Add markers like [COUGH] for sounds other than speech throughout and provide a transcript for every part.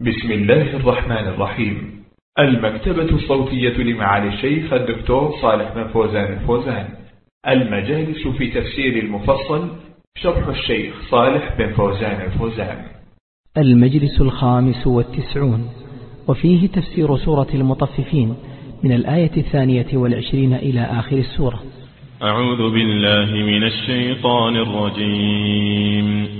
بسم الله الرحمن الرحيم. المكتبة الصوتية لمعالي الشيخ الدكتور صالح بن فوزان الفوزان. المجالس في تفسير المفصل شرح الشيخ صالح بن فوزان الفوزان. المجلس الخامس والتسعون. وفيه تفسير سورة المطففين من الآية الثانية والعشرين إلى آخر السورة. أعوذ بالله من الشيطان الرجيم.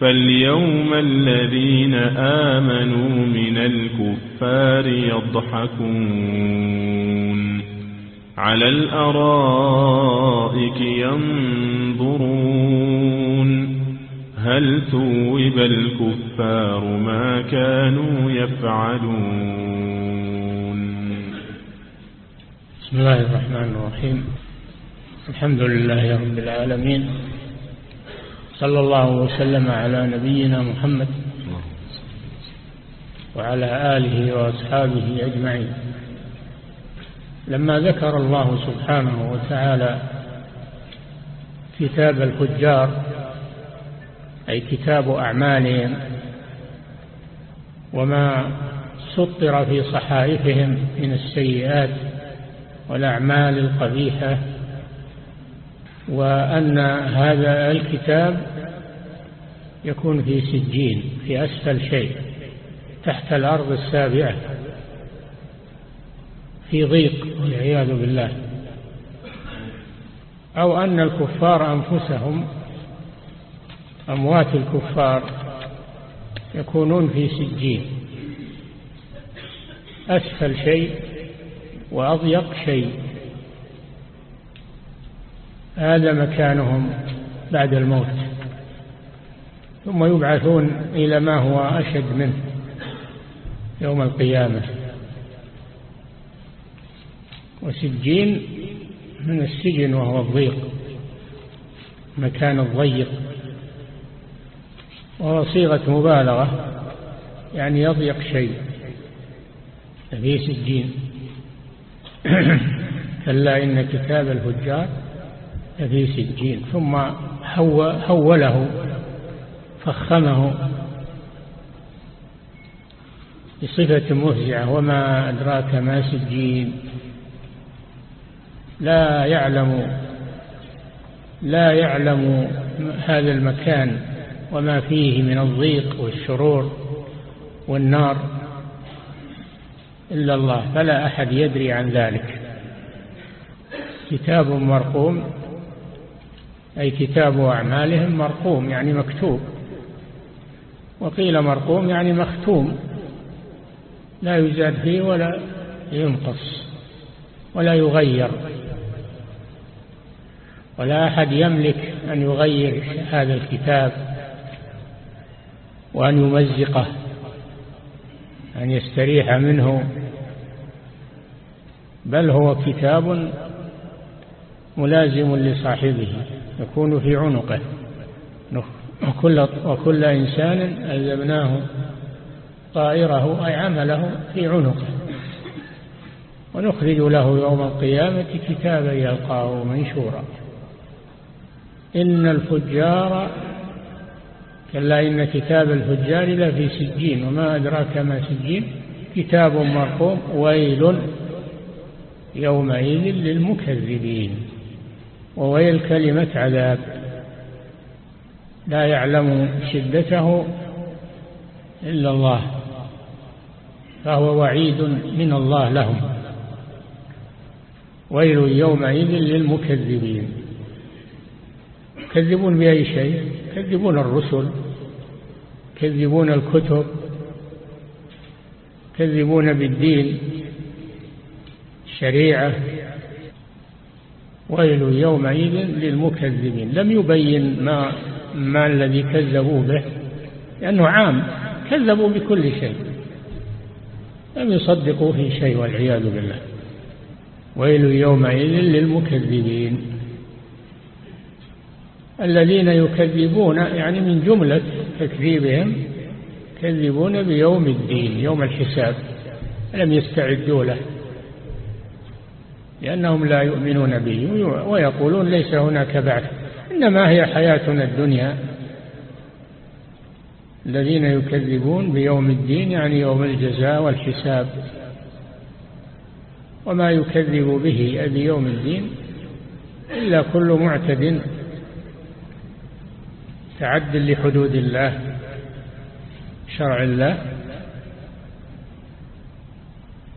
فاليوم الذين آمنوا من الكفار يضحكون على الأرائك ينظرون هل ثوب الكفار ما كانوا يفعلون بسم الله الرحمن الرحيم. الحمد لله رب العالمين. صلى الله وسلم على نبينا محمد وعلى آله وأصحابه أجمعين. لما ذكر الله سبحانه وتعالى كتاب الفجار أي كتاب أعمالهم وما سطر في صحائفهم من السيئات والأعمال القبيحة وأن هذا الكتاب يكون في سجين في أسفل شيء تحت الأرض السابعة في ضيق والعياذ بالله. أو أن الكفار أنفسهم أموات الكفار يكونون في سجين. أسفل شيء وأضيق شيء. هذا مكانهم بعد الموت. ثم يبعثون إلى ما هو أشد منه يوم القيامة. وسجين من السجن وهو الضيق مكان الضيق. وهو صيغة مبالغة يعني يضيق شيء. في سجين. [CLEARS THROAT] كلا إن كتاب الفجار لفي سجين ثم حوله فخمه بصفة مفزعة وما أدراك ما سجين. لا يعلم لا يعلم هذا المكان وما فيه من الضيق والشرور والنار إلا الله فلا أحد يدري عن ذلك. كتاب مرقوم أي كتاب أعمالهم مرقوم يعني مكتوب. وقيل مرقوم يعني مختوم. لا يزاد فيه ولا ينقص ولا يغير. ولا أحد يملك أن يغير هذا الكتاب وأن يمزقه أن يستريح منه. بل هو كتاب ملازم لصاحبه يكون في عنقه. وكل, وكل إنسان ألزمناه طائره أي عمله في عنقه. ونخرج له يوم القيامة كتابا يلقاه منشورا. إن الفجار كلا إن كتاب الفجار لفي سجين وما أدراك ما سجين كتاب مرقوم ويل يومئذ للمكذبين. وويل كلمة عذاب لا يعلم شدته إلا الله فهو وعيد من الله لهم. ويل يومئذ للمكذبين. يكذبون بأي شيء؟ يكذبون الرسل يكذبون الكتب يكذبون بالدين الشريعة. ويل يومئذ للمكذبين. لم يبين ما ما الذي كذبوا به لأنه عام كذبوا بكل شيء. لم يصدقوا في شيء والعياذ بالله. ويل يومئذ للمكذبين. الذين يكذبون يعني من جملة تكذيبهم يكذبون بيوم الدين يوم الحساب. لم يستعدوا له. لأنهم لا يؤمنون به ويقولون ليس هناك بعث. إنما هي حياتنا الدنيا. الذين يكذبون بيوم الدين يعني يوم الجزاء والحساب. وما يكذب به بيوم الدين إلا كل معتد تعد لحدود الله شرع الله.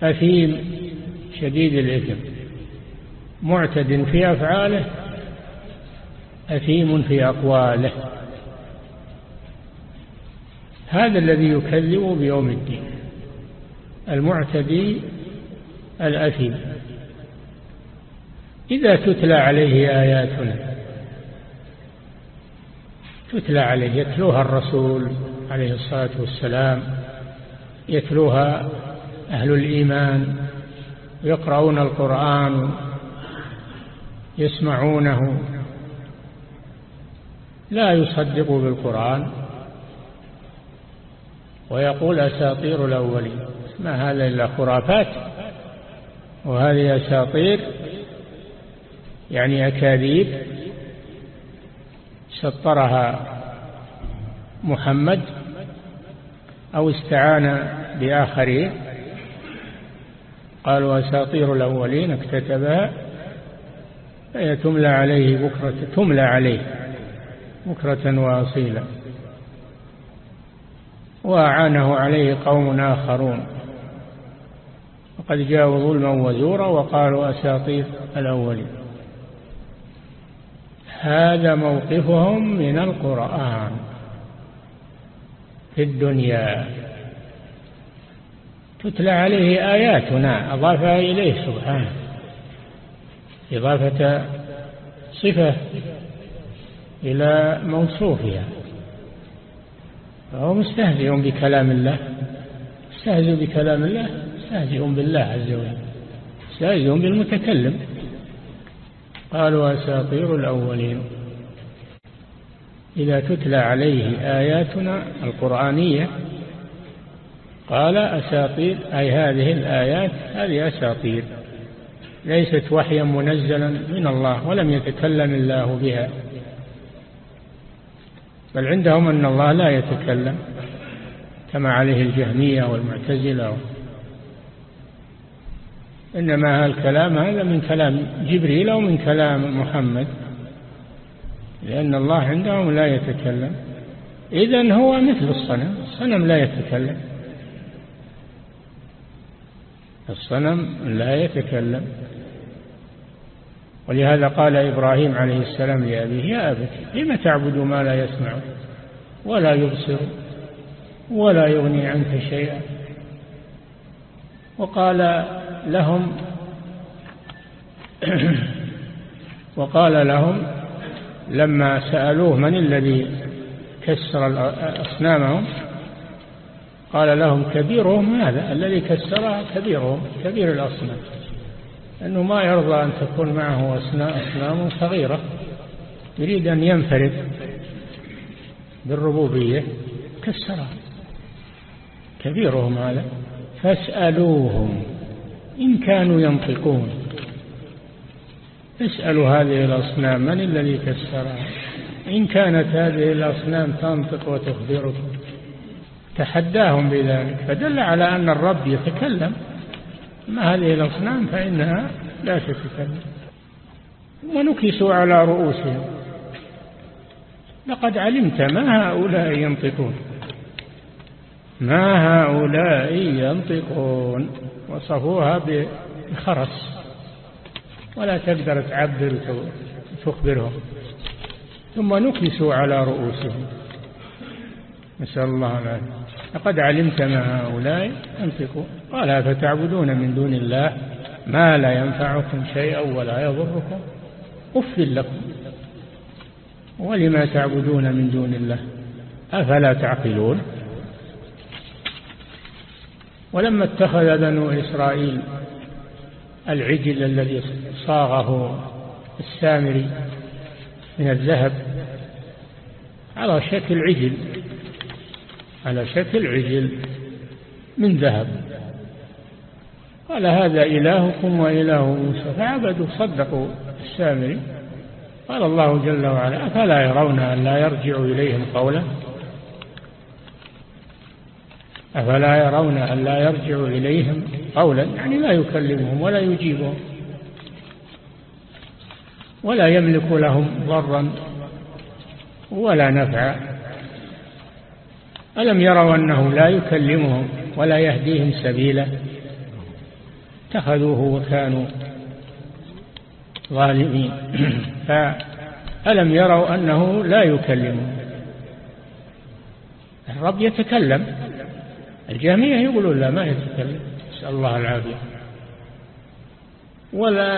أثيم شديد الإثم. معتد في أفعاله أثيم في أقواله. هذا الذي يكذب بيوم الدين المعتدي الأثيم. إذا تتلى عليه آياتنا تتلى عليه يتلوها الرسول عليه الصلاة والسلام يتلوها أهل الإيمان يقرؤون القرآن يسمعونه. لا يصدق بالقرآن. ويقول أساطير الأولين. ما هذا إلا خرافات. وهذه أساطير يعني أكاذيب. سطرها محمد أو استعان بآخرين. قالوا أساطير الأولين اكتتبها. فهي تملى عليه بكرة تملى عليه بكرة وأصيلا. وأعانه عليه قوم آخرون. وقد جاءوا ظلما وزورا وقالوا أساطير الأولين. هذا موقفهم من القرآن في الدنيا. تتلى عليه آياتنا أضافها إليه سبحانه. إضافة صفة إلى موصوفها. فهو مستهزئ بكلام الله مستهزئ بكلام الله مستهزئ بالله عز وجل مستهزئ بالمتكلم. قالوا أساطير الأولين. إذا تتلى عليه آياتنا القرآنية قال أساطير أي هذه الآيات هذه أساطير. ليست وحيا منزلا من الله ولم يتكلم الله بها. بل عندهم أن الله لا يتكلم كما عليه الجهمية والمعتزلة. إنما الكلام هذا من كلام جبريل أو من كلام محمد لأن الله عندهم لا يتكلم. إذن هو مثل الصنم الصنم لا يتكلم. الصنم لا يتكلم. ولهذا قال إبراهيم عليه السلام لأبيه يا أبت لم تعبد ما لا يسمع ولا يبصر ولا يغني عنك شيئا؟ وقال لهم [CLEARS THROAT] وقال لهم لما سألوه من الذي كسر أصنامهم قال لهم كبيرهم هذا الذي كسرها كبيرهم كبير الأصنام. أنه ما يرضى أن تكون معه أصنام صغيرة. يريد أن ينفرد بالربوبية. كسرها. كبيرهم هذا. فاسألوهم. إن كانوا ينطقون. اسألوا هذه الأصنام. من الذي كسرها؟ إن كانت هذه الأصنام تنطق وتخبركم تحداهم بذلك. فدل على أن الرب يتكلم. ما هذه الأصنام؟ فإنها لا تتكلم. ونكسوا على رؤوسهم. لقد علمت ما هؤلاء ينطقون. ما هؤلاء ينطقون. وصفوها بخرس. ولا تقدر تعبر تخبرهم. ثم نكسوا على رؤوسهم. نسأل الله العافية. لقد علمت ما هؤلاء ينطقون قال فتعبدون من دون الله ما لا ينفعكم شيئا ولا يضركم؟ أف لكم. ولما تعبدون من دون الله؟ أفلا تعقلون؟ ولما اتخذ بنو إسرائيل العجل الذي صاغه السامري من الذهب على شكل عجل على شكل عجل من ذهب. قال هذا إلهكم وإله موسى. فعبدوا صدقوا السامري. قال الله جل وعلا أفلا يرون أن لا يرجع إليهم قولا أفلا يرون أن لا يرجع إليهم قولا؟ يعني لا يكلمهم ولا يجيبهم ولا يملك لهم ضرا ولا نفعا. ألم يروا أنه لا يكلمهم ولا يهديهم سبيلا اتخذوه وكانوا ظالمين. [CLEARS THROAT] فألم يروا أنه لا يكلمهم؟ الرب يتكلم. الجهمية يقولون لا ما يتكلم. نسأل الله العافية. ولا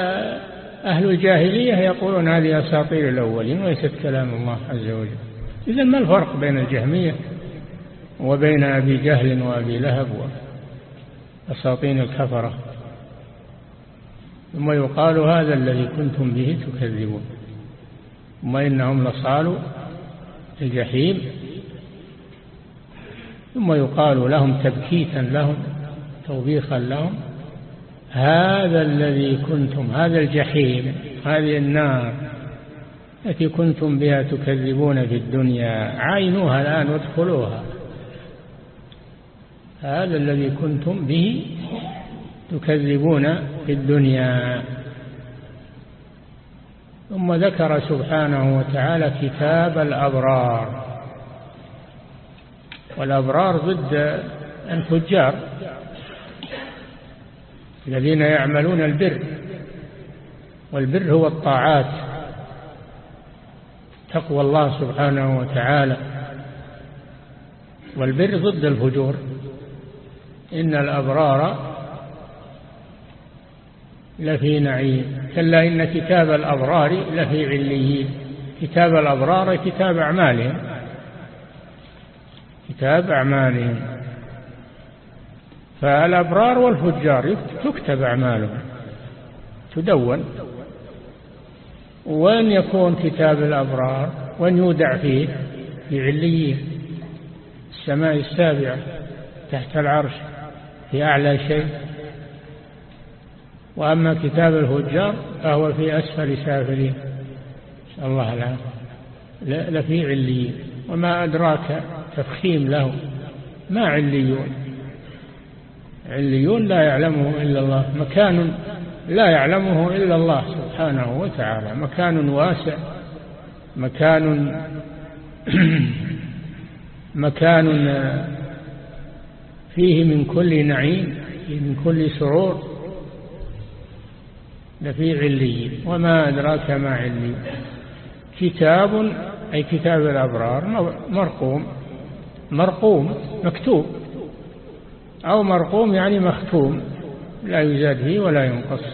أهل الجاهلية يقولون هذه أساطير الأولين وليست كلام الله عز وجل. إذا ما الفرق بين الجهمية؟ وبين أبي جهل وأبي لهب وأساطين الكفرة. ثم يقال هذا الذي كنتم به تكذبون. ثم إنهم لصالوا الجحيم. ثم يقال لهم تبكيتا لهم توبيخا لهم هذا الذي كنتم هذا الجحيم هذه النار التي كنتم بها تكذبون في الدنيا عينوها الآن وادخلوها. هذا الذي كنتم به تكذبون في الدنيا. ثم ذكر سبحانه وتعالى كتاب الأبرار. والأبرار ضد الفجار الذين يعملون البر والبر هو الطاعات تقوى الله سبحانه وتعالى. والبر ضد الفجور. إن الأبرار لفي نعيم. كلا إن كتاب الأبرار لفي عليين. كتاب الأبرار كتاب أعمالهم. كتاب أعمالهم. فالأبرار والفجار تكتب أعمالهم. تدون. وين يكون كتاب الأبرار؟ وين يودع فيه؟ في عليين. السماء السابعة تحت العرش. في أعلى شيء. وأما كتاب الفجار فهو في أسفل سافلين. نسأل الله العافية. لفي عليين. وما أدراك تفخيم له. ما عليون؟ عليون لا يعلمه إلا الله. مكان لا يعلمه إلا الله سبحانه وتعالى. مكان واسع. مكان [CLEARS THROAT] مكان فيه من كل نعيم فيه من كل سرور لفي عليين. وما أدراك ما عليين كتاب أي كتاب الأبرار مرقوم. مرقوم مكتوب. أو مرقوم يعني مختوم. لا يزاد فيه ولا ينقص.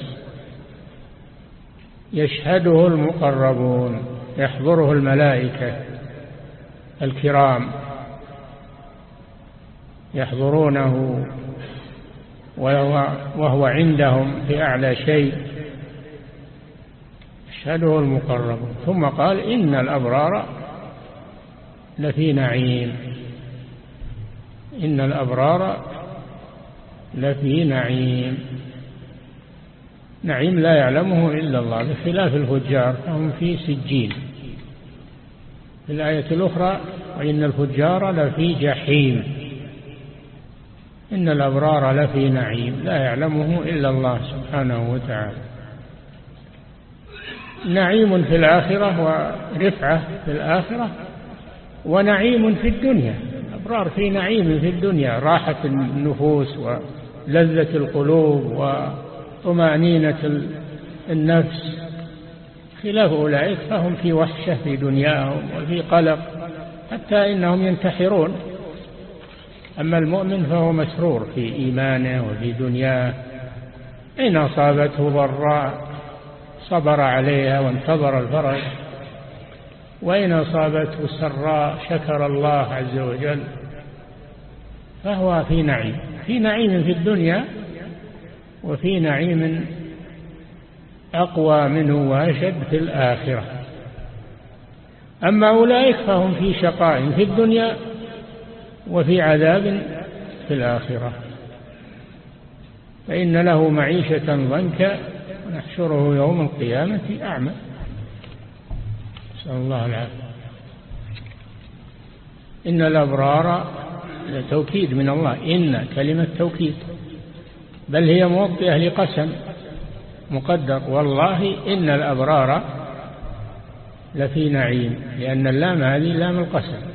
يشهده المقربون يحضره الملائكة الكرام. يحضرونه وهو عندهم في أعلى شيء. يشهده المقربون ثم قال إن الأبرار لفي نعيم. إن الأبرار لفي نعيم. نعيم لا يعلمه إلا الله بخلاف الفجار فهم في سجين. في الآية الأخرى وإن الفجار لفي جحيم. إن الأبرار لفي نعيم لا يعلمه إلا الله سبحانه وتعالى. نعيم في الآخرة ورفعة في الآخرة ونعيم في الدنيا. الأبرار في نعيم في الدنيا راحة النفوس ولذة القلوب وطمأنينة النفس. خلاف أولئك فهم في وحشة في دنياهم وفي قلق حتى إنهم ينتحرون. أما المؤمن فهو مسرور في إيمانه وفي دنياه. إن أصابته ضراء صبر عليها وانتظر الفرج. وإن أصابته سراء شكر الله عز وجل. فهو في نعيم. في نعيم في الدنيا وفي نعيم أقوى منه وأشد في الآخرة. أما أولئك فهم في شقاء في الدنيا وفي عذاب في الآخرة. فإن له معيشة ضنكا ونحشره يوم القيامة أعمى. نسأل الله العافية. إن الأبرار توكيد من الله. إن كلمة توكيد. بل هي موطئة لقسم مقدر. والله إن الأبرار لفي نعيم لأن اللام هذه لام القسم.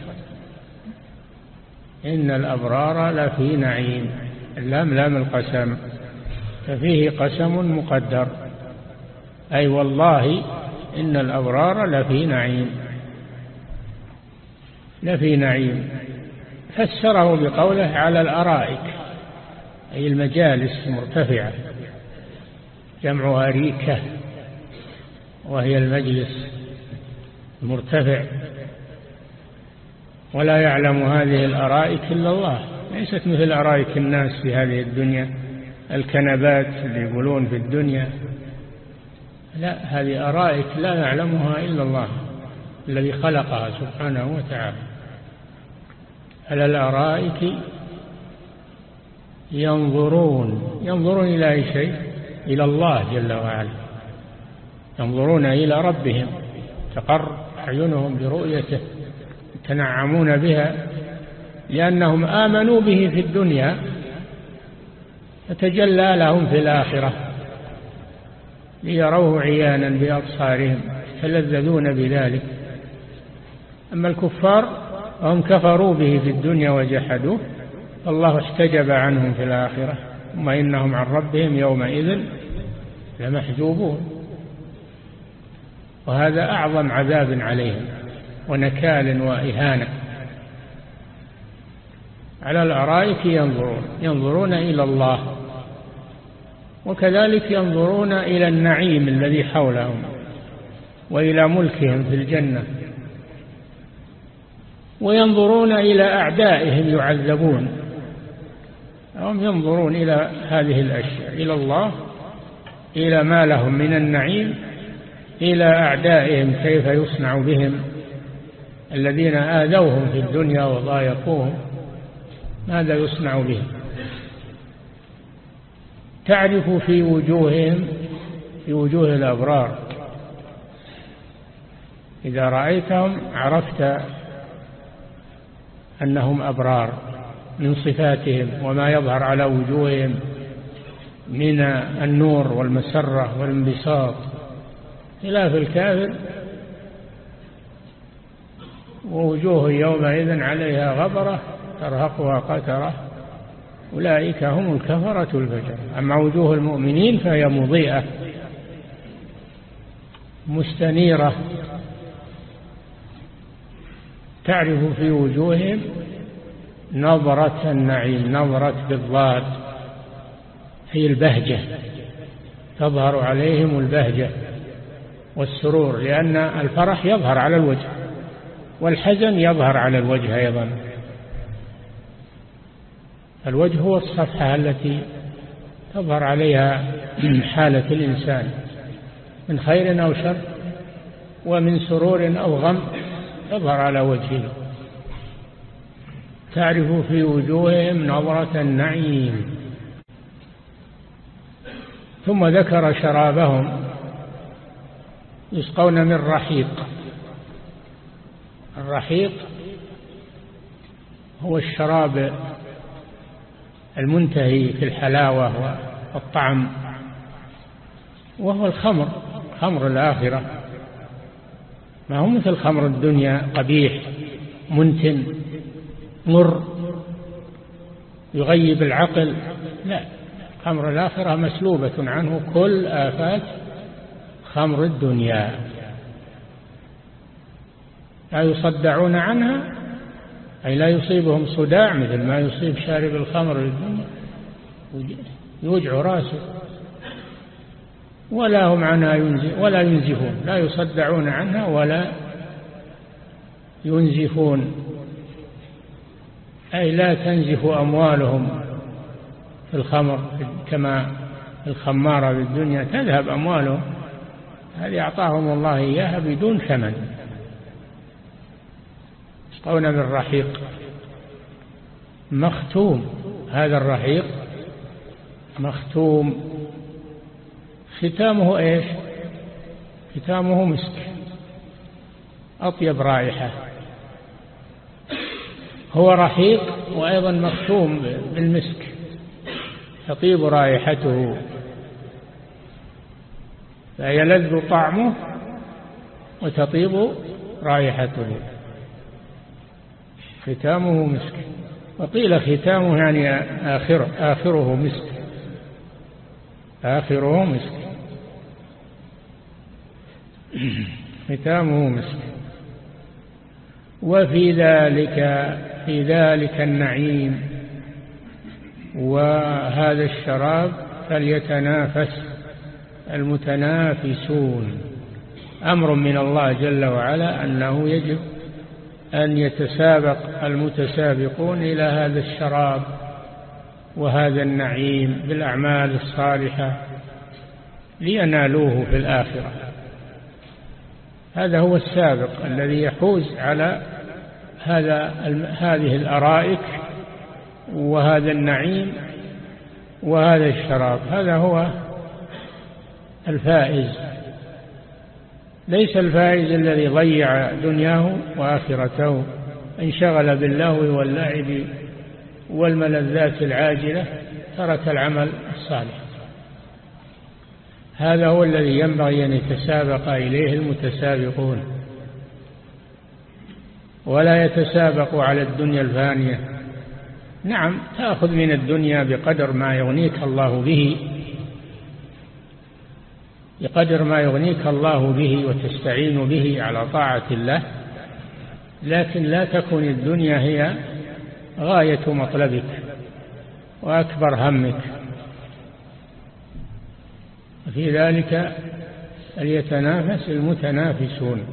إن الأبرار لفي نعيم اللام لام القسم ففيه قسم مقدر. أي والله إن الأبرار لفي نعيم. لفي نعيم. فسره بقوله على الأرائك أي المجالس مرتفعة جمعها ريكة وهي المجلس المرتفع. ولا يعلم هذه الأرائك إلا الله. ليست مثل أرائك الناس في هذه الدنيا الكنبات اللي يقولون في الدنيا. لا هذه أرائك لا يعلمها إلا الله الذي خلقها سبحانه وتعالى. على الأرائك ينظرون ينظرون إلى أي شيء؟ إلى الله جل وعلا. ينظرون إلى ربهم تقر أعينهم برؤيته. يتنعمون بها لأنهم آمنوا به في الدنيا فتجلى لهم في الآخرة ليروه عيانا بأبصارهم يتلذذون بذلك. أما الكفار هم كفروا به في الدنيا وجحدوه الله احتجب عنهم في الآخرة ثم إنهم عن ربهم يومئذ لمحجوبون. وهذا أعظم عذاب عليهم. ونكال وإهانة. على الأرائك ينظرون ينظرون إلى الله وكذلك ينظرون إلى النعيم الذي حولهم وإلى ملكهم في الجنة وينظرون إلى أعدائهم يعذبون. هم ينظرون إلى هذه الأشياء إلى الله إلى ما لهم من النعيم إلى أعدائهم كيف يصنع بهم. الذين آذوهم في الدنيا وضايقوهم ماذا يصنع بهم تعرف في وجوههم في وجوه الأبرار. إذا رأيتهم عرفت أنهم أبرار من صفاتهم وما يظهر على وجوههم من النور والمسرة والانبساط. خلاف الكافر ووجوه يومئذ عليها غبرة ترهقها قترة. أولئك هم الكفرة الفجر أما وجوه المؤمنين فهي مضيئة مستنيرة. تعرف في وجوههم نظرة النعيم نظرة بالضاد هي البهجة. تظهر عليهم البهجة والسرور لأن الفرح يظهر على الوجه. والحزن يظهر على الوجه أيضا. الوجه هو الصفحة التي تظهر عليها [CLEARS THROAT] حالة الإنسان من خير أو شر ومن سرور أو غم تظهر على وجهه. تعرف في وجوههم نظرة النعيم. ثم ذكر شرابهم يسقون من رحيق. الرحيق هو الشراب المنتهي في الحلاوة والطعم وهو الخمر خمر الآخرة. ما هو مثل خمر الدنيا قبيح منتن مر يغيب العقل. لا خمر الآخرة مسلوبة عنه كل آفات خمر الدنيا. لا يصدعون عنها أي لا يصيبهم صداع مثل ما يصيب شارب الخمر للدنيا. يوجع راسه. ولا هم عنها ينزف ولا ينزفون. لا يصدعون عنها ولا ينزفون. أي لا تنزف أموالهم في الخمر كما الخمارة بالدنيا تذهب أموالهم. هذه أعطاهم الله إياها بدون ثمن. يسقون بالرحيق. مختوم هذا الرحيق. مختوم. ختامه إيش؟ ختامه مسك. أطيب رائحة. هو رحيق وأيضا مختوم بالمسك. تطيب رائحته. فيلذ طعمه وتطيب رائحته. ختامه مسك. وقيل ختامه يعني آخر آخره مسك. آخره مسك. ختامه مسك. وفي ذلك في ذلك النعيم. وهذا الشراب فليتنافس المتنافسون. أمر من الله جل وعلا أنه يجب أن يتسابق المتسابقون إلى هذا الشراب وهذا النعيم بالأعمال الصالحة لينالوه في الآخرة. هذا هو السابق الذي يحوز على هذا هذه الأرائك وهذا النعيم وهذا الشراب. هذا هو الفائز ليس الفائز الذي ضيع دنياه وآخرته انشغل باللهو واللعب والملذات العاجلة ترك العمل الصالح. هذا هو الذي ينبغي أن يتسابق إليه المتسابقون. ولا يتسابق على الدنيا الفانية. نعم تأخذ من الدنيا بقدر ما يغنيك الله به. بقدر ما يغنيك الله به وتستعين به على طاعة الله لكن لا تكن الدنيا هي غاية مطلبك وأكبر همك. وفي ذلك فليتنافس المتنافسون.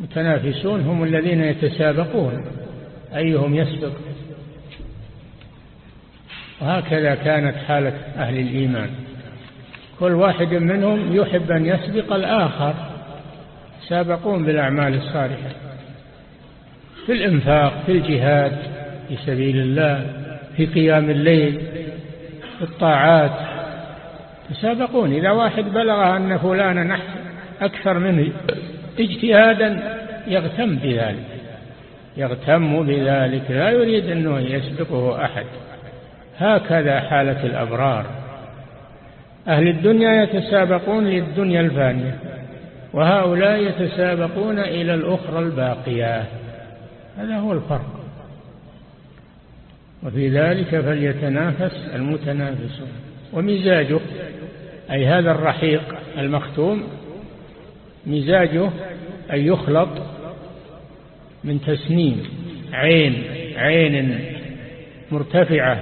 المتنافسون هم الذين يتسابقون أيهم يسبق؟ وهكذا كانت حالة أهل الإيمان. كل واحد منهم يحب أن يسبق الآخر. سابقون بالأعمال الصالحة في الإنفاق في الجهاد في سبيل الله في قيام الليل في الطاعات. يسابقون إذا واحد بلغ أن فلانا أكثر منه اجتهادا يغتم بذلك يغتم بذلك لا يريد أنه يسبقه أحد. هكذا حالة الأبرار. أهل الدنيا يتسابقون للدنيا الفانية وهؤلاء يتسابقون إلى الأخرى الباقية. هذا هو الفرق. وفي ذلك فليتنافس المتنافسون. ومزاجه أي هذا الرحيق المختوم مزاجه أن يخلط من تسنيم عين عين مرتفعة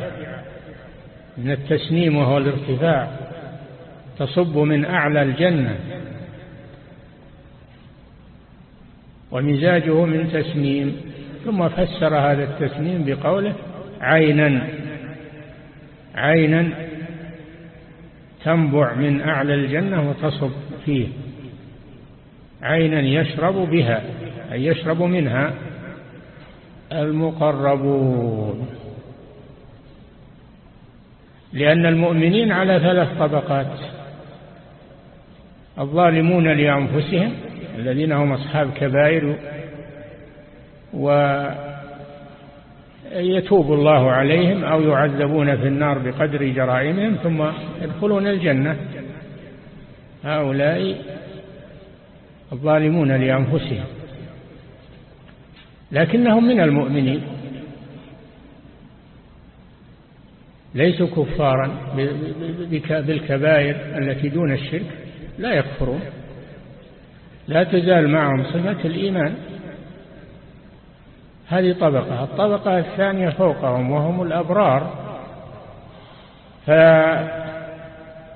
من التسنيم وهو الارتفاع. تصب من أعلى الجنة. ومزاجه من تسنيم. ثم فسر هذا التسنيم بقوله عينا. عينا تنبع من أعلى الجنة وتصب فيه. عينا يشرب بها أي يشرب منها المقربون. لأن المؤمنين على ثلاث طبقات. الظالمون لأنفسهم الذين هم أصحاب كبائر ويتوب الله عليهم أو يعذبون في النار بقدر جرائمهم ثم يدخلون الجنة. هؤلاء الظالمون لأنفسهم لكنهم من المؤمنين. ليسوا كفارا بالكبائر التي دون الشرك. لا يكفرون. لا تزال معهم صفة الإيمان. هذه طبقة الطبقة الثانية فوقهم وهم الأبرار.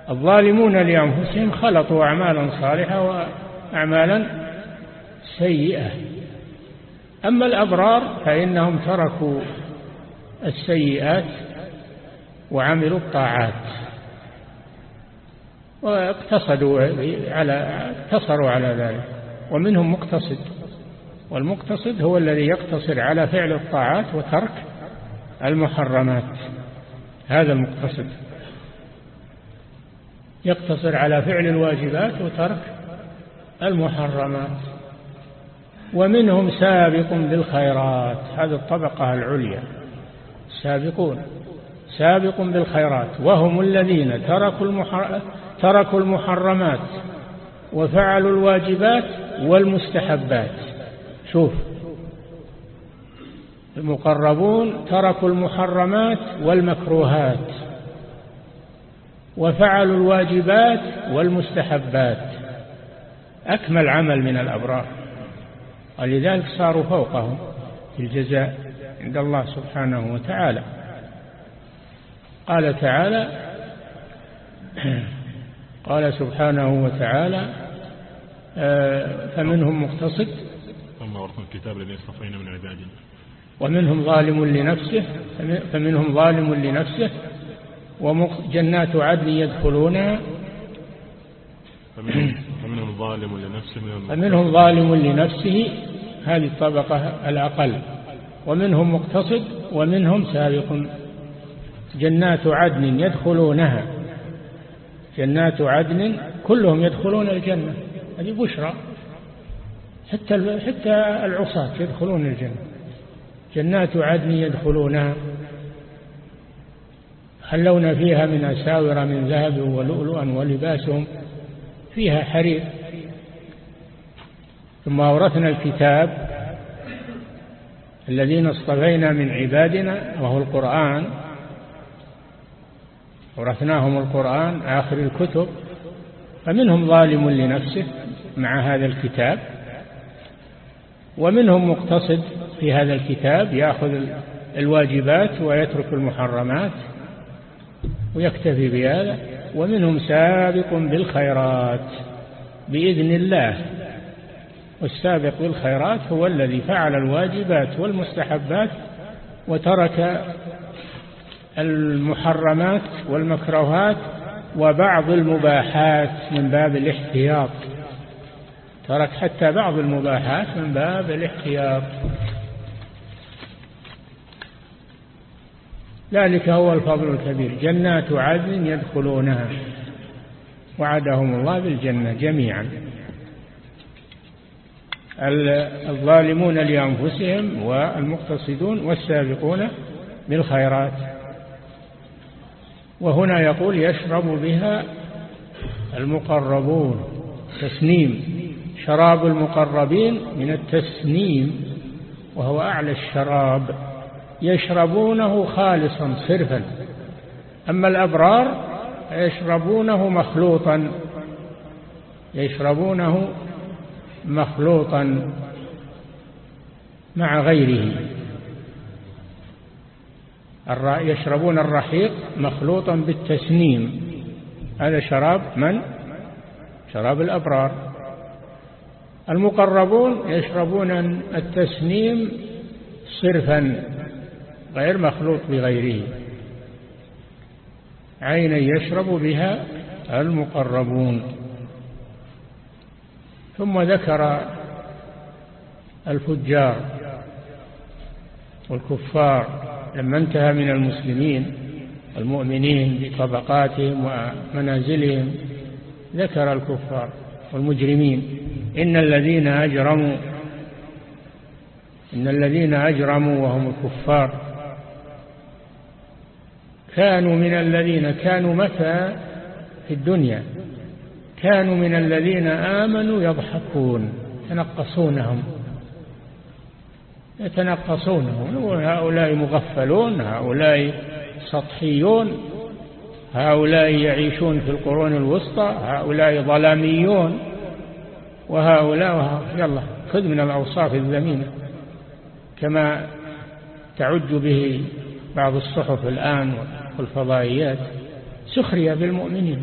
فالظالمون لأنفسهم خلطوا أعمالا صالحة وأعمالا سيئة. أما الأبرار فإنهم تركوا السيئات وعملوا الطاعات. واقتصدوا على اقتصروا على ذلك ومنهم مقتصد والمقتصد هو الذي يقتصر على فعل الطاعات وترك المحرمات هذا المقتصد. يقتصر على فعل الواجبات وترك المحرمات. ومنهم سابق بالخيرات هذه الطبقة العليا سابقون سابق بالخيرات وهم الذين تركوا المحر... تركوا المحرمات وفعلوا الواجبات والمستحبات. شوف. المقربون تركوا المحرمات والمكروهات وفعلوا الواجبات والمستحبات. أكمل عمل من الأبرار. ولذلك صاروا فوقهم في الجزاء عند الله سبحانه وتعالى. قال تعالى قال سبحانه وتعالى آه، فمنهم مقتصد ثم ورثنا الكتاب الذي اصطفينا من عبادنا ومنهم ظالم لنفسه فمنهم ظالم لنفسه وجنات عدن يدخلونها. فمنهم ظالم لنفسه فمنهم ظالم لنفسه هذه الطبقة الأقل. ومنهم مقتصد ومنهم سابق. جنات عدن يدخلونها. جنات عدن كلهم يدخلون الجنة. هذه بشرى. حتى حتى العصاة يدخلون الجنة. جنات عدن يدخلونها. حلون فيها من أساور من ذهب ولؤلؤا ولباسهم. فيها حرير. ثم أورثنا الكتاب الذين اصطفينا من عبادنا وهو القرآن. ورثناهم القرآن آخر الكتب فمنهم ظالم لنفسه مع هذا الكتاب ومنهم مقتصد في هذا الكتاب يأخذ الواجبات ويترك المحرمات ويكتفي بهذا ومنهم سابق بالخيرات بإذن الله. والسابق بالخيرات هو الذي فعل الواجبات والمستحبات وترك المحرمات والمكروهات وبعض المباحات من باب الاحتياط. ترك حتى بعض المباحات من باب الاحتياط. ذلك هو الفضل الكبير. جنات عدن يدخلونها. وعدهم الله بالجنة جميعا. الظالمون لأنفسهم والمقتصدون والسابقون بالخيرات. وهنا يقول يشرب بها المقربون تسنيم. شراب المقربين من التسنيم وهو أعلى الشراب. يشربونه خالصا صرفا. أما الأبرار يشربونه مخلوطا. يشربونه مخلوطا مع غيره. يشربون الرحيق مخلوطا بالتسنيم. هذا شراب من؟ شراب الأبرار. المقربون يشربون التسنيم صرفا غير مخلوط بغيره. عينا يشرب بها المقربون. ثم ذكر الفجار والكفار لما انتهى من المسلمين المؤمنين بطبقاتهم ومنازلهم ذكر الكفار والمجرمين. إن الذين أجرموا إن الذين أجرموا وهم الكفار كانوا من الذين كانوا متى؟ في الدنيا. كانوا من الذين آمنوا يضحكون يتنقصونهم. يتنقصونهم هؤلاء مغفلون هؤلاء سطحيون هؤلاء يعيشون في القرون الوسطى هؤلاء ظلاميون وهؤلاء يلا خذ من الأوصاف الذميمة كما تعج به بعض الصحف الآن والفضائيات. سخرية بالمؤمنين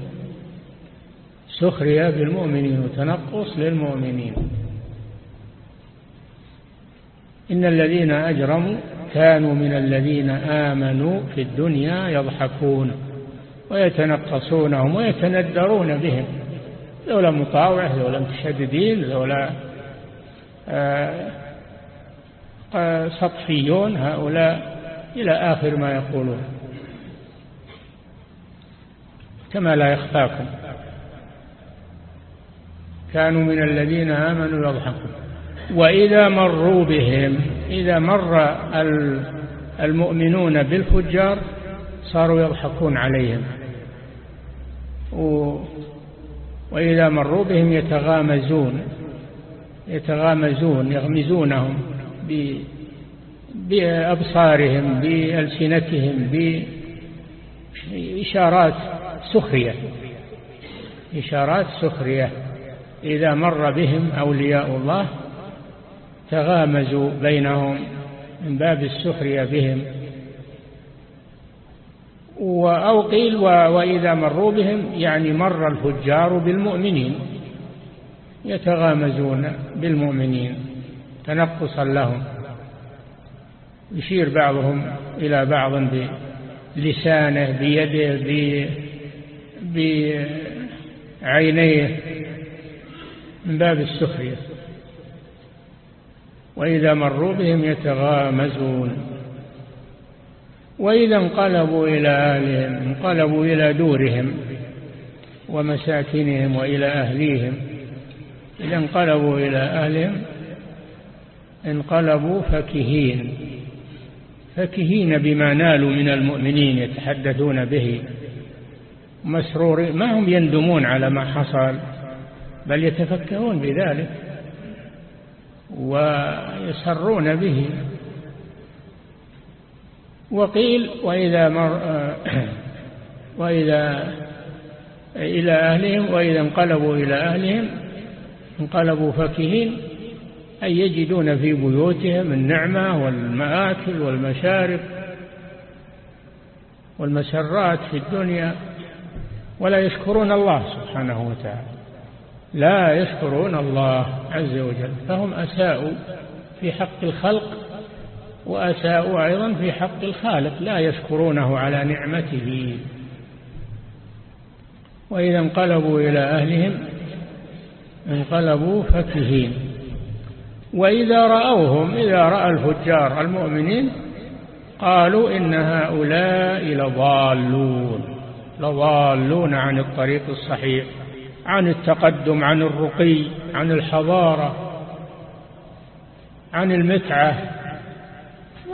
سخرية بالمؤمنين وتنقص للمؤمنين. إن الذين أجرموا كانوا من الذين آمنوا في الدنيا يضحكون ويتنقصونهم ويتندرون بهم. لولا مطاوع لولا متشددين لولا آه، آه، سطحيون هؤلاء إلى آخر ما يقولون. كما لا يخفاكم. كانوا من الذين آمنوا يضحكون. وإذا مروا بهم إذا مر المؤمنون بالفجار صاروا يضحكون عليهم. وإذا مروا بهم يتغامزون يتغامزون يغمزونهم بأبصارهم بألسنتهم بإشارات سخرية إشارات سخرية. إذا مر بهم أولياء الله تغامزوا بينهم من باب السخرية بهم. أو قيل وإذا مروا بهم يعني مر الفجار بالمؤمنين. يتغامزون بالمؤمنين تنقصا لهم. يشير بعضهم إلى بعض بلسانه بيده بعينيه من باب السخرية. وإذا مروا بهم يتغامزون. وإذا انقلبوا إلى أهلهم انقلبوا إلى دورهم ومساكنهم وإلى أهليهم. إذا انقلبوا إلى أهلهم انقلبوا فكهين. فكهين بما نالوا من المؤمنين يتحدثون به. مسرورين ما هم يندمون على ما حصل بل يتفكرون بذلك. ويسرون به. وقيل وإذا مر [CLEARS THROAT] وإذا إلى أهلهم وإذا انقلبوا إلى أهلهم انقلبوا فكهين أي يجدون في بيوتهم النعمة والمآكل والمشارب والمسرات في الدنيا ولا يشكرون الله سبحانه وتعالى. لا يشكرون الله عز وجل فهم أساءوا في حق الخلق وأساءوا أيضا في حق الخالق لا يشكرونه على نعمته. وإذا انقلبوا إلى أهلهم انقلبوا فكهين. وإذا رأوهم إذا رأى الفجار المؤمنين قالوا إن هؤلاء لضالون لضالون عن الطريق الصحيح. عن التقدم عن الرقي عن الحضارة عن المتعة.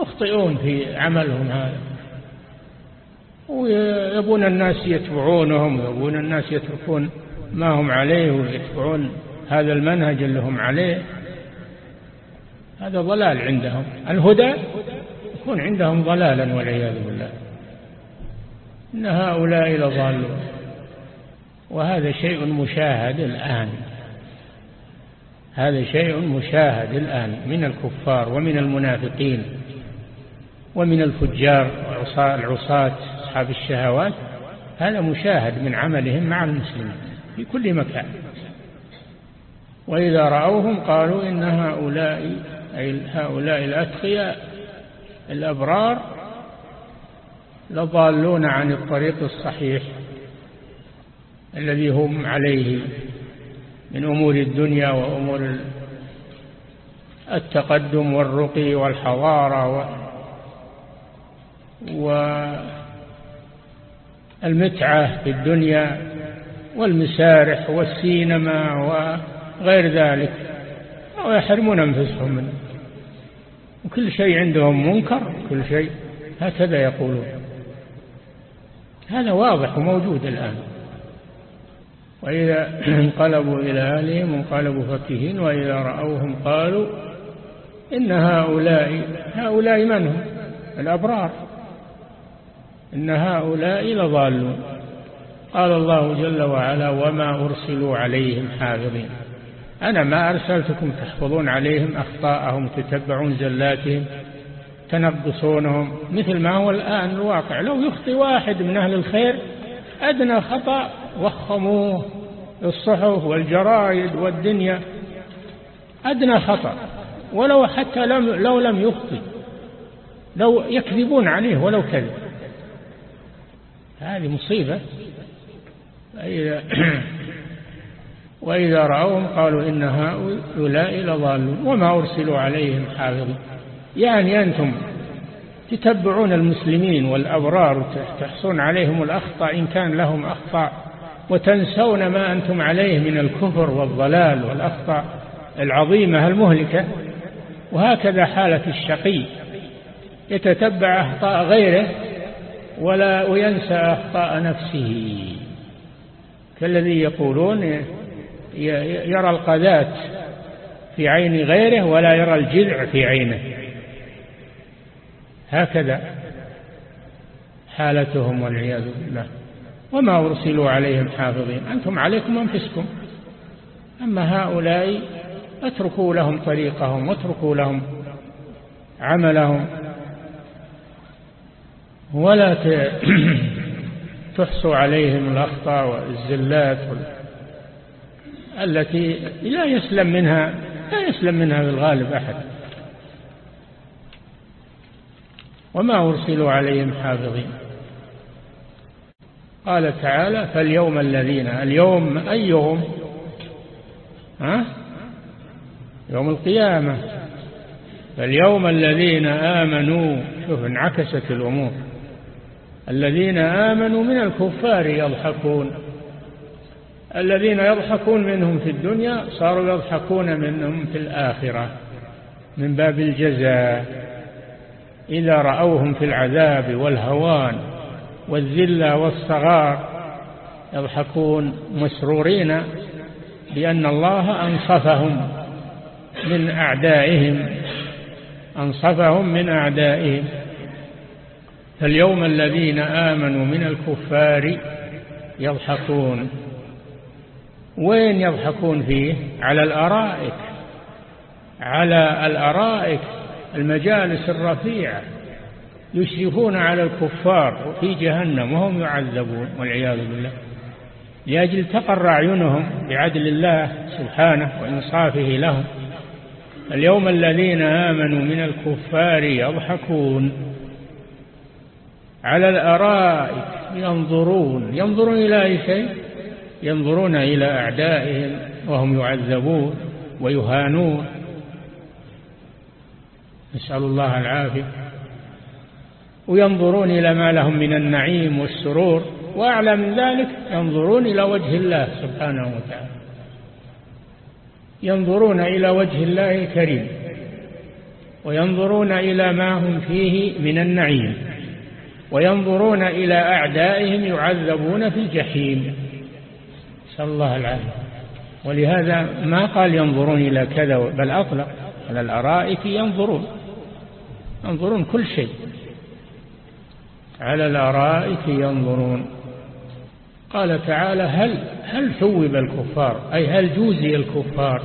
مخطئون في عملهم هذا. ويبون الناس يتبعونهم ويبون الناس يتركون ما هم عليه ويتبعون هذا المنهج اللي هم عليه. هذا ضلال عندهم. الهدى يكون عندهم ضلالا والعياذ بالله. إن هؤلاء لضالون. وهذا شيء مشاهد الآن. هذا شيء مشاهد الآن من الكفار ومن المنافقين ومن الفجار العصاة أصحاب الشهوات. هذا مشاهد من عملهم مع المسلمين في كل مكان. وإذا رأوهم قالوا إن هؤلاء أي هؤلاء الأتقياء الأبرار لضالون عن الطريق الصحيح. الذي هم عليه من أمور الدنيا وأمور التقدم والرقي والحضارة والمتعة في الدنيا والمسارح والسينما وغير ذلك. ويحرمون أنفسهم منه وكل شيء عندهم منكر كل شيء هكذا يقولون. هذا واضح وموجود الآن. وإذا انقلبوا إلى أهلهم انقلبوا فكهين وإذا رأوهم قالوا إن هؤلاء هؤلاء من هم؟ الأبرار. إن هؤلاء لضالون. قال الله جل وعلا وما أرسلوا عليهم حافظين. أنا ما أرسلتكم تحفظون عليهم أخطاءهم تتبعون زلاتهم تنقصونهم. مثل ما هو الآن الواقع. لو يخطي واحد من أهل الخير أدنى خطأ وخموه الصحف والجرائد والدنيا. أدنى خطأ. ولو حتى لم لو لم يخطي لو يكذبون عليه ولو كذب. هذه مصيبة. وإذا, [CLEARS THROAT] وإذا رأوهم قالوا إن هؤلاء لضالون. وما أرسلوا عليهم حافظين. يعني أنتم تتبعون المسلمين والأبرار وتحصون عليهم الأخطاء. إن كان لهم أخطاء. وتنسون ما أنتم عليه من الكفر والضلال والأخطاء العظيمة المهلكة. وهكذا حالة الشقي يتتبع أخطاء غيره ولا وينسى أخطاء نفسه. كالذي يقولون يرى القذاة في عين غيره ولا يرى الجذع في عينه. هكذا حالتهم والعياذ بالله. وما أرسلوا عليهم حافظين. أنتم عليكم أنفسكم. أما هؤلاء اتركوا لهم طريقهم واتركوا لهم عملهم. ولا [COUGHS] تحصوا عليهم الأخطاء والزلات التي لا يسلم منها لا يسلم منها بالغالب أحد. وما أرسلوا عليهم حافظين. قال تعالى فاليوم الذين اليوم أي يوم ها؟ يوم القيامة. فاليوم الذين آمنوا شوف انعكست الأمور. الذين آمنوا من الكفار يضحكون. الذين يضحكون منهم في الدنيا صاروا يضحكون منهم في الآخرة. من باب الجزاء. إذا رأوهم في العذاب والهوان والذلة والصغار يضحكون مسرورين بأن الله أنصفهم من أعدائهم أنصفهم من أعدائهم. فاليوم الذين آمنوا من الكفار يضحكون. وين يضحكون فيه؟ على الأرائك على الأرائك المجالس الرفيعة. يشرفون على الكفار في جهنم وهم يعذبون والعياذ بالله. لأجل تقر أعينهم بعدل الله سبحانه وإنصافه لهم. اليوم الذين آمنوا من الكفار يضحكون على الأرائك ينظرون. ينظرون إلى أي شيء؟ ينظرون إلى أعدائهم وهم يعذبون ويهانون. نسأل الله العافية. وينظرون إلى ما لهم من النعيم والسرور وأعلى من ذلك ينظرون إلى وجه الله سبحانه وتعالى. ينظرون إلى وجه الله الكريم وينظرون إلى ما هم فيه من النعيم وينظرون إلى أعدائهم يعذبون في الجحيم. نسأل الله العافية. ولهذا ما قال ينظرون إلى كذا بل أطلق على الأرائك ينظرون ينظرون كل شيء. على الأرائك ينظرون. قال تعالى هل هل ثوب الكفار؟ أي هل جوزي الكفار؟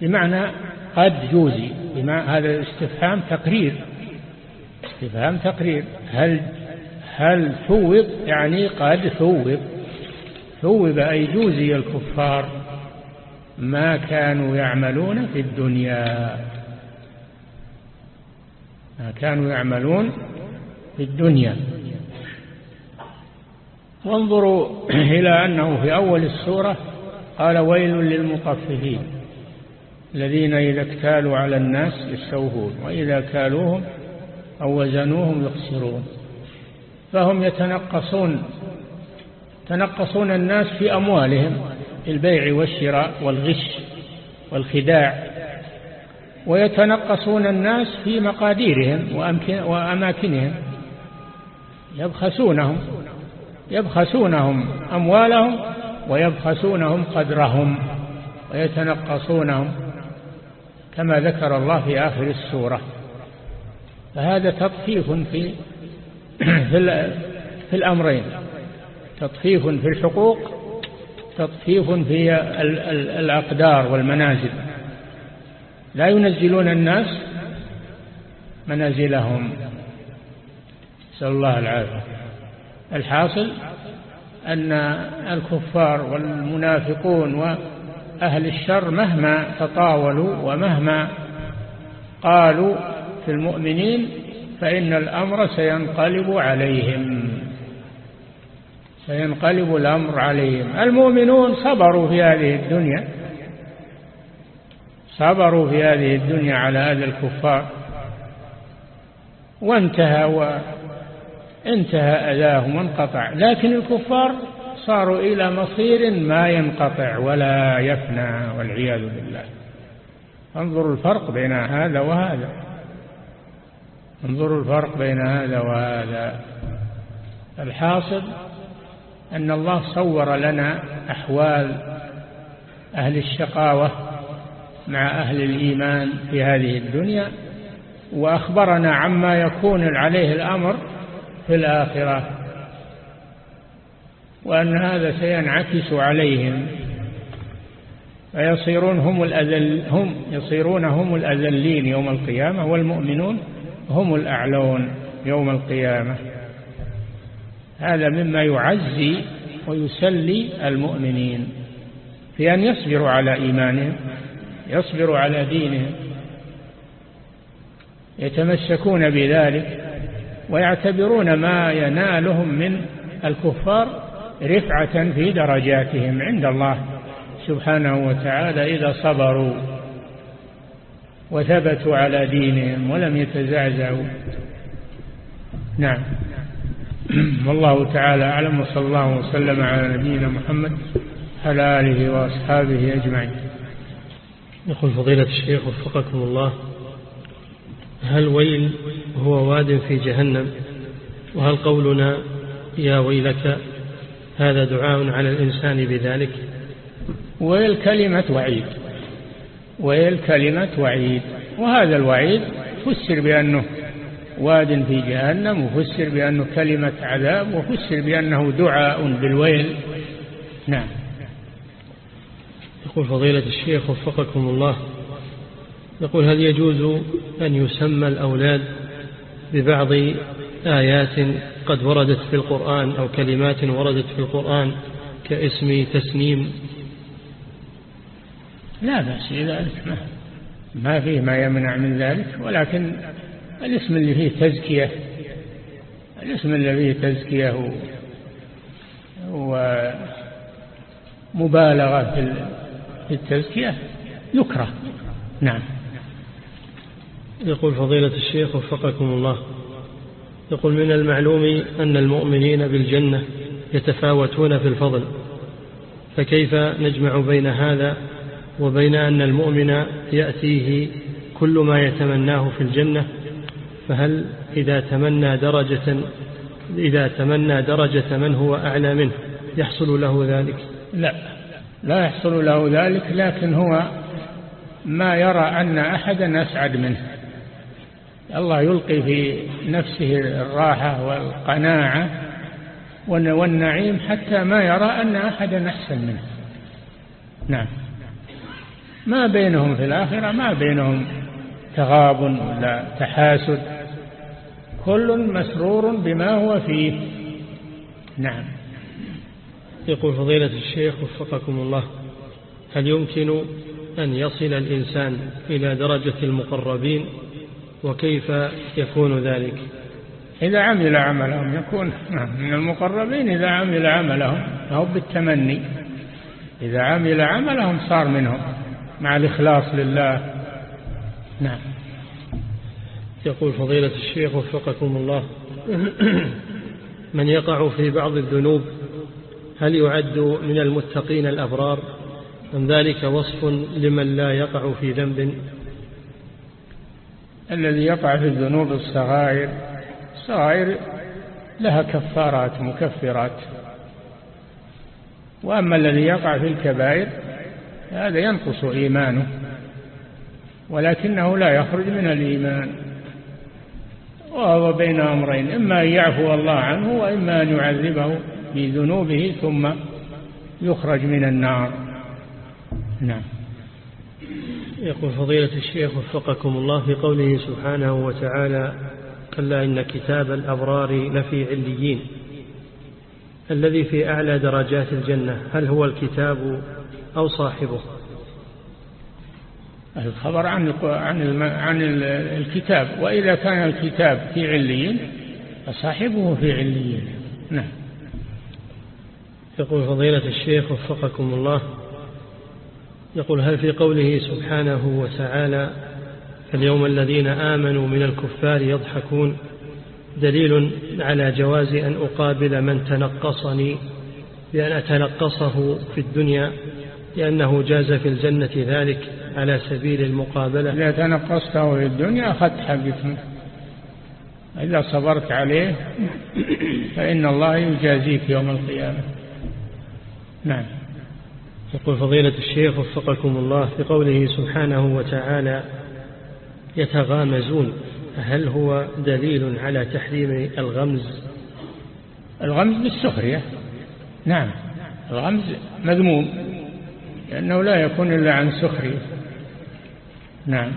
بمعنى قد جوزي بمعنى هذا استفهام تقرير. استفهام تقرير. هل هل ثوب؟ يعني قد ثوب. ثوب أي جوزي الكفار. ما كانوا يعملون في الدنيا. ما كانوا يعملون في الدنيا. وانظروا إلى أنه في أول السورة قال ويل للمطففين الذين إذا اكتالوا على الناس يستوفون وإذا كالوهم أو وزنوهم يخسرون. فهم يتنقصون تنقصون الناس في أموالهم البيع والشراء والغش والخداع. ويتنقصون الناس في مقاديرهم وأماكنهم. يبخسونهم يبخسونهم أموالهم ويبخسونهم قدرهم ويتنقصونهم كما ذكر الله في آخر السورة. فهذا تطفيف في [CLEARS THROAT] في الأمرين تطفيف في الحقوق تطفيف في الأقدار والمنازل. لا ينزلون الناس منازلهم. نسأل الله العافية. الحاصل أن الكفار والمنافقون وأهل الشر مهما تطاولوا ومهما قالوا في المؤمنين فإن الأمر سينقلب عليهم. سينقلب الأمر عليهم. المؤمنون صبروا في هذه الدنيا. صبروا في هذه الدنيا على هذا الكفار. وانتهى وانتهى أذاهم وانقطع. لكن الكفار صاروا إلى مصير ما ينقطع ولا يفنى والعياذ بالله. انظروا الفرق بين هذا وهذا. انظروا الفرق بين هذا وهذا. الحاصل أن الله صور لنا أحوال أهل الشقاوة مع أهل الإيمان في هذه الدنيا وأخبرنا عما يكون عليه الأمر في الآخرة وأن هذا سينعكس عليهم فيصيرون هم الأذل هم يصيرون هم الأذلين يوم القيامة والمؤمنون هم الأعلون يوم القيامة. هذا مما يعزي ويسلي المؤمنين في أن يصبروا على إيمانهم يصبروا على دينهم يتمسكون بذلك ويعتبرون ما ينالهم من الكفار رفعة في درجاتهم عند الله سبحانه وتعالى إذا صبروا وثبتوا على دينهم ولم يتزعزعوا. نعم. [CLEARS THROAT] والله تعالى أعلم وصلى الله وسلم على نبينا محمد على آله وأصحابه أجمعين. يقول فضيلة الشيخ وفقكم الله هل ويل هو واد في جهنم؟ وهل قولنا يا ويلك هذا دعاء على الإنسان بذلك؟ ويل كلمة وعيد. ويل كلمة وعيد. وهذا الوعيد فسر بأنه واد في جهنم وفسر بأنه كلمة عذاب وفسر بأنه دعاء بالويل. نعم. يقول فضيلة الشيخ وفقكم الله. يقول هل يجوز أن يسمى الأولاد ببعض آيات قد وردت في القرآن أو كلمات وردت في القرآن كاسم تسنيم؟ لا بأس بذلك ما فيه ما يمنع من ذلك ولكن الاسم اللي فيه تزكية الاسم اللي فيه تزكية ومبالغة في التزكية يكره. نعم. يقول فضيلة الشيخ وفقكم الله. يقول من المعلوم أن المؤمنين بالجنة يتفاوتون في الفضل فكيف نجمع بين هذا وبين أن المؤمن يأتيه كل ما يتمناه في الجنة؟ فهل إذا تمنى درجة إذا تمنى درجة من هو أعلى منه يحصل له ذلك؟ لا لا يحصل له ذلك لكن هو ما يرى أن أحدا أسعد منه. الله يلقي في نفسه الراحة والقناعة والنعيم حتى ما يرى أن أحدا أحسن منه. نعم. ما بينهم في الآخرة ما بينهم تغاب ولا تحاسد. كل مسرور بما هو فيه. نعم. يقول فضيلة الشيخ وفقكم الله هل يمكن أن يصل الإنسان إلى درجة المقربين وكيف يكون ذلك؟ إذا عمل عملهم يكون من المقربين إذا عمل عملهم فهو بالتمني. إذا عمل عملهم صار منهم مع الإخلاص لله. نعم. يقول فضيلة الشيخ وفقكم الله من يقع في بعض الذنوب هل يعد من المتقين الأبرار؟ أم ذلك وصف لمن لا يقع في ذنب؟ الذي يقع في الذنوب الصغائر الصغائر لها كفارات مكفرات. وأما الذي يقع في الكبائر هذا ينقص إيمانه ولكنه لا يخرج من الإيمان. وهو بين أمرين إما أن يعفو الله عنه وإما أن يعذبه بذنوبه ثم يخرج من النار. نعم. يقول فضيلة الشيخ وفقكم الله في قوله سبحانه وتعالى كلا إن كتاب الأبرار لفي عليين الذي في أعلى درجات الجنة هل هو الكتاب أو صاحبه؟ الخبر عن عن عن الكتاب. وإذا كان الكتاب في عليين فصاحبه في عليين. نعم. يقول فضيلة الشيخ وفقكم الله يقول هل في قوله سبحانه وتعالى اليوم الذين آمنوا من الكفار يضحكون دليل على جواز أن أقابل من تنقصني بأن أتنقصه في الدنيا لأنه جاز في الجنة ذلك على سبيل المقابلة. إذا تنقصته في الدنيا أخذت حقك. إذا صبرت عليه فإن الله يجازيك يوم القيامة. نعم. يقول فضيلة الشيخ وفقكم الله في قوله سبحانه وتعالى يتغامزون هل هو دليل على تحريم الغمز؟ الغمز بالسخرية نعم الغمز مذموم لأنه لا يكون إلا عن سخرية نعم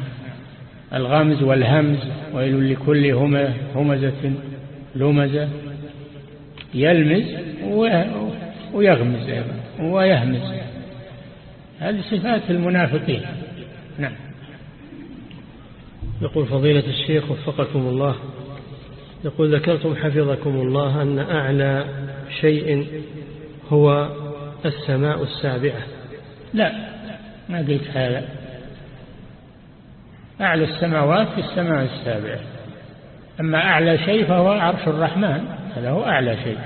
الغمز والهمز ويل لكل همزة لمزة يلمز ويغمز ويهمز. هذه صفات المنافقين. نعم. يقول فضيلة الشيخ وفقكم الله يقول ذكرتم حفظكم الله أن أعلى شيء هو السماء السابعة. لا ما قلت هذا. أعلى السماوات في السماء السابعة. أما أعلى شيء فهو عرش الرحمن هذا هو أعلى شيء.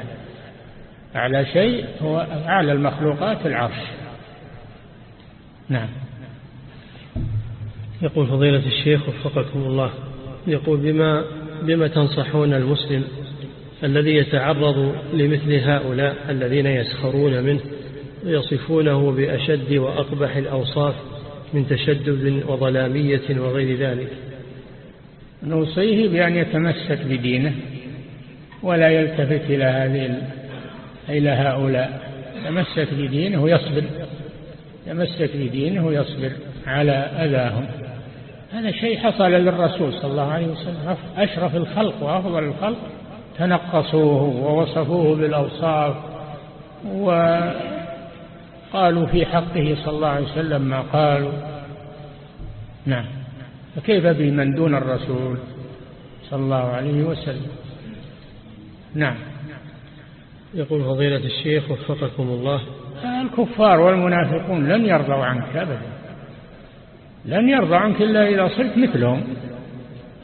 أعلى شيء هو أعلى المخلوقات العرش. نعم. يقول فضيلة الشيخ وفقكم الله يقول بما بما تنصحون المسلم الذي يتعرض لمثل هؤلاء الذين يسخرون منه ويصفونه بأشد وأقبح الأوصاف من تشدد وظلامية وغير ذلك؟ نوصيه بأن يتمسك بدينه ولا يلتفت إلى هذه إلى هؤلاء. يتمسك بدينه ويصبر. يتمسك بدينه ويصبر على أذاهم. هذا شيء حصل للرسول صلى الله عليه وسلم. أشرف الخلق وأفضل الخلق. تنقصوه ووصفوه بالأوصاف. وقالوا في حقه صلى الله عليه وسلم ما قالوا. نعم. فكيف بمن دون الرسول صلى الله عليه وسلم؟ نعم. يقول فضيلة الشيخ وفقكم الله. الكفار والمنافقون لن يرضوا عنك أبدا. لن يرضى عنك إلا إذا صرت مثلهم.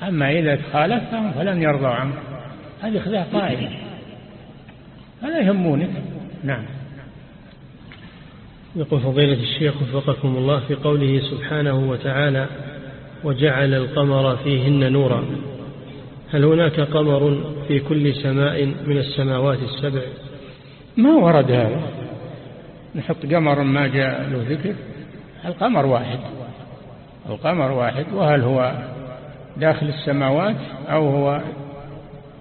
أما إذا تخالفتهم فلن يرضوا عنك. هذه خذها قاعدة فلا يهمونك. نعم. يقول فضيلة الشيخ وفقكم الله في قوله سبحانه وتعالى وجعل القمر فيهن نورا. هل هناك قمر في كل سماء من السماوات السبع؟ ما ورد هذا. نحط قمر ما جاء له ذكر القمر واحد القمر واحد وهل هو داخل السماوات أو هو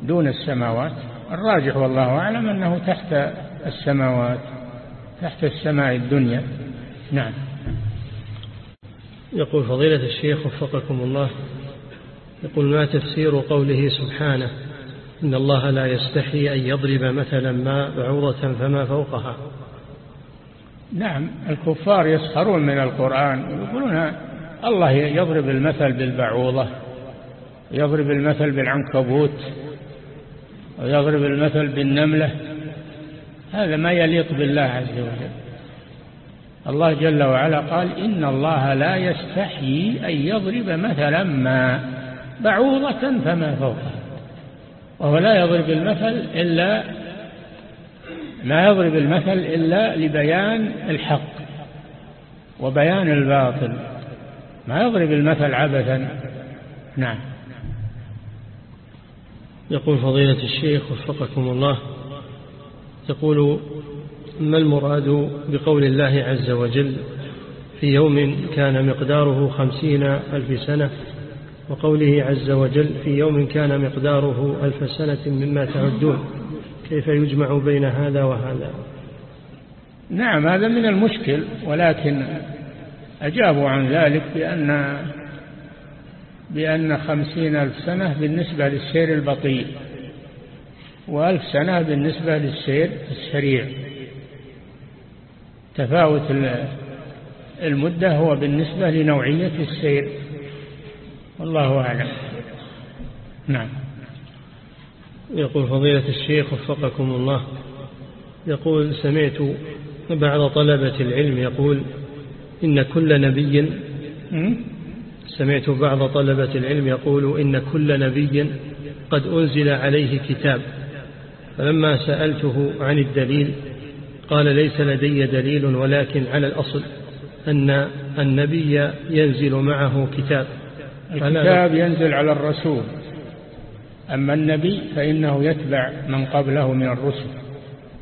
دون السماوات؟ الراجح والله أعلم أنه تحت السماوات تحت السماء الدنيا. نعم. يقول فضيلة الشيخ وفقكم الله يقول ما تفسير قوله سبحانه إن الله لا يستحي أن يضرب مثلا ما بعوضة فما فوقها؟ نعم الكفار يسخرون من القرآن ويقولون الله يضرب المثل بالبعوضة يضرب المثل بالعنكبوت ويضرب المثل بالنملة هذا ما يليق بالله عز وجل. الله جل وعلا قال إن الله لا يستحيي أن يضرب مثلا ما بعوضة فما فوقها وهو لا يضرب المثل إلا ما يضرب المثل إلا لبيان الحق وبيان الباطل. ما يضرب المثل عبثا. نعم. يقول فضيلة الشيخ وفقكم الله يقول ما المراد بقول الله عز وجل في يوم كان مقداره خمسين ألف سنة وقوله عز وجل في يوم كان مقداره ألف سنة مما تعدون؟ كيف يجمع بين هذا وهذا؟ نعم هذا من المشكل ولكن أجابوا عن ذلك بأن بأن خمسين ألف سنة بالنسبة للسير البطيء وألف سنة بالنسبة للسير السريع. تفاوت المدة هو بالنسبة لنوعية السير والله أعلم. نعم. يقول فضيلة الشيخ وفقكم الله. يقول سمعت بعض طلبة العلم يقول إن كل نبي سمعت بعض طلبة العلم يقول إن كل نبي قد أنزل عليه كتاب. فلما سألته عن الدليل قال ليس لدي دليل ولكن على الأصل أن النبي ينزل معه كتاب. الكتاب ينزل على الرسول. أما النبي فإنه يتبع من قبله من الرسل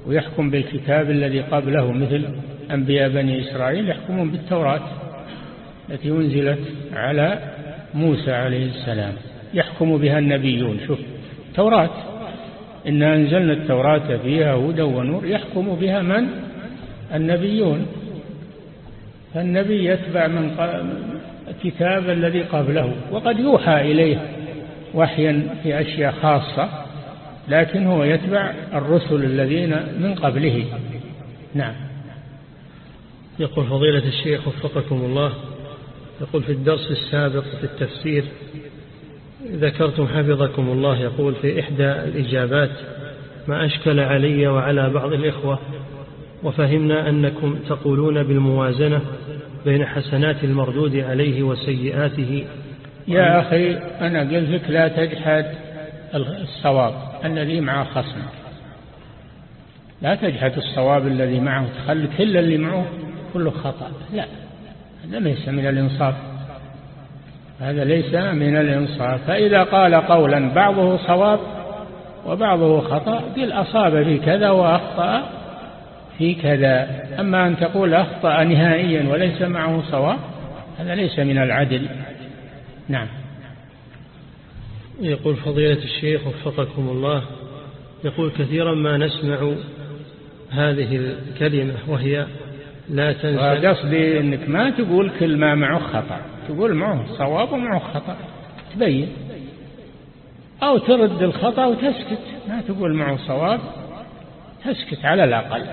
ويحكم بالكتاب الذي قبله مثل أنبياء بني إسرائيل يحكمون بالتوراة التي أنزلت على موسى عليه السلام. يحكم بها النبيون. شوف توراة إن أنزلنا التوراة فيها هدى ونور يحكم بها من؟ النبيون. فالنبي يتبع من الكتاب الذي قبله وقد يوحى إليه. وحيا في أشياء خاصة لكن هو يتبع الرسل الذين من قبله. نعم. يقول فضيلة الشيخ وفقكم الله يقول في الدرس السابق في التفسير ذكرتم حفظكم الله يقول في إحدى الإجابات ما أشكل علي وعلى بعض الإخوة وفهمنا أنكم تقولون بالموازنة بين حسنات المردود عليه وسيئاته يا أخي أنا قلت لك لا تجحد الصواب الذي مع خصمك. لا تجحد الصواب الذي معه تخلي كل اللي معه كله خطأ. لا هذا ليس من الإنصاف. هذا ليس من الإنصاف. فإذا قال قولا بعضه صواب وبعضه خطأ قل أصاب في كذا وأخطأ في كذا. أما أن تقول أخطأ نهائيا وليس معه صواب هذا ليس من العدل. نعم. يقول فضيلة الشيخ وفقكم الله يقول كثيرا ما نسمع هذه الكلمة وهي لا تنسى قصدي إنك ما تقول كل ما معه خطأ تقول معه صواب ومعه خطأ تبين. أو ترد الخطأ وتسكت ما تقول معه صواب تسكت على الأقل.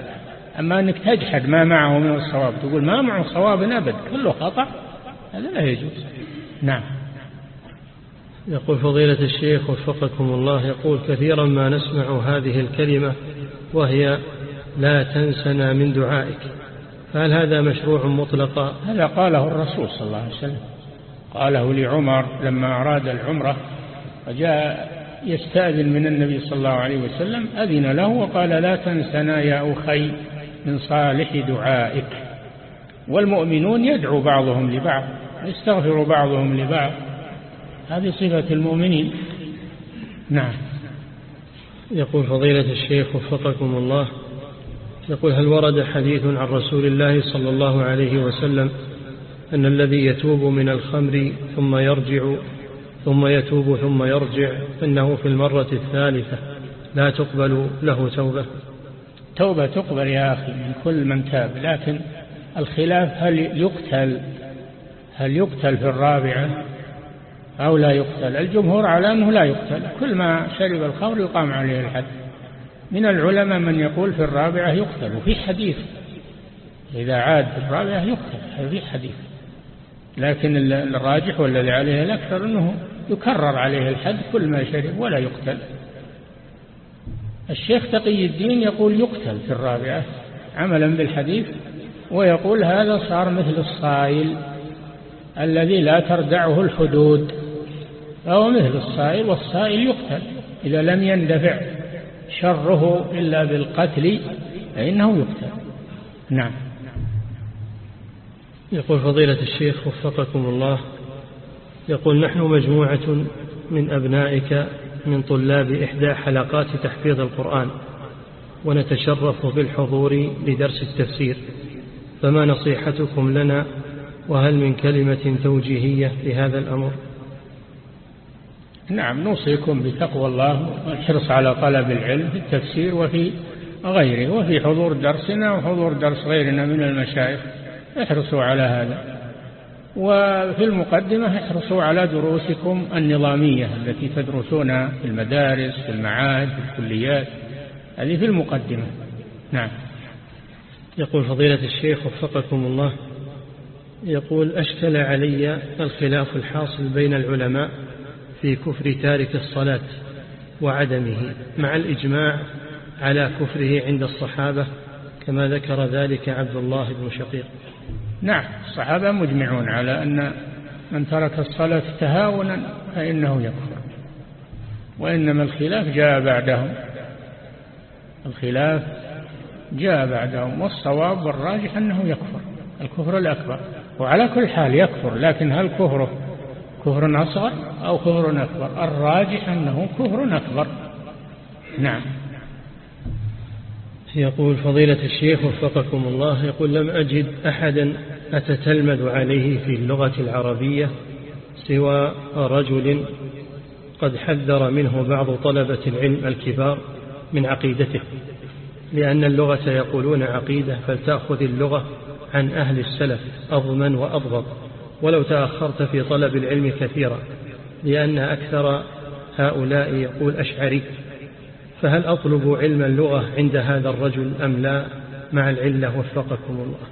أما أنك تجحد ما معه من الصواب تقول ما معه صواب أبد كله خطأ هذا لا يجوز. نعم. يقول فضيلة الشيخ وفقكم الله يقول كثيرا ما نسمع هذه الكلمة وهي لا تنسنا من دعائك فهل هذا مشروع مطلقا هذا قاله الرسول صلى الله عليه وسلم قاله لعمر لما أراد العمرة وجاء يستأذن من النبي صلى الله عليه وسلم أذن له وقال لا تنسنا يا أخي من صالح دعائك والمؤمنون يدعو بعضهم لبعض يستغفر بعضهم لبعض هذه صفة المؤمنين. نعم. يقول فضيلة الشيخ وفقكم الله. يقول هل ورد حديث عن رسول الله صلى الله عليه وسلم أن الذي يتوب من الخمر ثم يرجع ثم يتوب ثم يرجع إنه في المرة الثالثة لا تقبل له توبة؟ توبة تقبل يا أخي من كل من تاب لكن الخلاف هل يقتل هل يقتل في الرابعة؟ أو لا يقتل. الجمهور على أنه لا يقتل. كل ما شرب الخمر يقام عليه الحد. من العلماء من يقول في الرابعة يقتل وفي حديث. إذا عاد في الرابعة يقتل في حديث. لكن الراجح والذي عليه الأكثر أنه يكرر عليه الحد كل ما شرب ولا يقتل. الشيخ تقي الدين يقول يقتل في الرابعة عملا بالحديث ويقول هذا صار مثل الصائل الذي لا تردعه الحدود. فهو مثل الصائل والصائل يقتل. إذا لم يندفع شره إلا بالقتل فإنه يقتل. نعم. يقول فضيلة الشيخ وفقكم الله يقول نحن مجموعة من أبنائك من طلاب إحدى حلقات تحفيظ القرآن ونتشرف بالحضور لدرس التفسير. فما نصيحتكم لنا؟ وهل من كلمة توجيهية في هذا الأمر؟ نعم نوصيكم بتقوى الله والحرص على طلب العلم في التفسير وفي غيره وفي حضور درسنا وحضور درس غيرنا من المشايخ. احرصوا على هذا. وفي المقدمة احرصوا على دروسكم النظامية التي تدرسونها في المدارس في المعاهد في الكليات. هذه في المقدمة. نعم. يقول فضيلة الشيخ وفقكم الله يقول أشكل علي الخلاف الحاصل بين العلماء في كفر تارك الصلاة وعدمه مع الإجماع على كفره عند الصحابة كما ذكر ذلك عبد الله بن شقيق. نعم الصحابة مجمعون على أن من ترك الصلاة تهاونا فإنه يكفر وإنما الخلاف جاء بعدهم. الخلاف جاء بعدهم والصواب والراجح أنه يكفر الكفر الأكبر وعلى كل حال يكفر لكن هل كفره كفر أصغر أو كفر أكبر. الراجح أنه كفر أكبر. نعم. يقول فضيلة الشيخ وفقكم الله يقول لم أجد أحدا أتتلمذ عليه في اللغة العربية سوى رجل قد حذر منه بعض طلبة العلم الكبار من عقيدته لأن اللغة يقولون عقيدة فلتأخذ اللغة عن أهل السلف أضمن وأضبط. ولو تأخرت في طلب العلم كثيرا لأن أكثر هؤلاء يقول أشعري. فهل أطلب علم اللغة عند هذا الرجل أم لا؟ مع العلة وفقكم الله.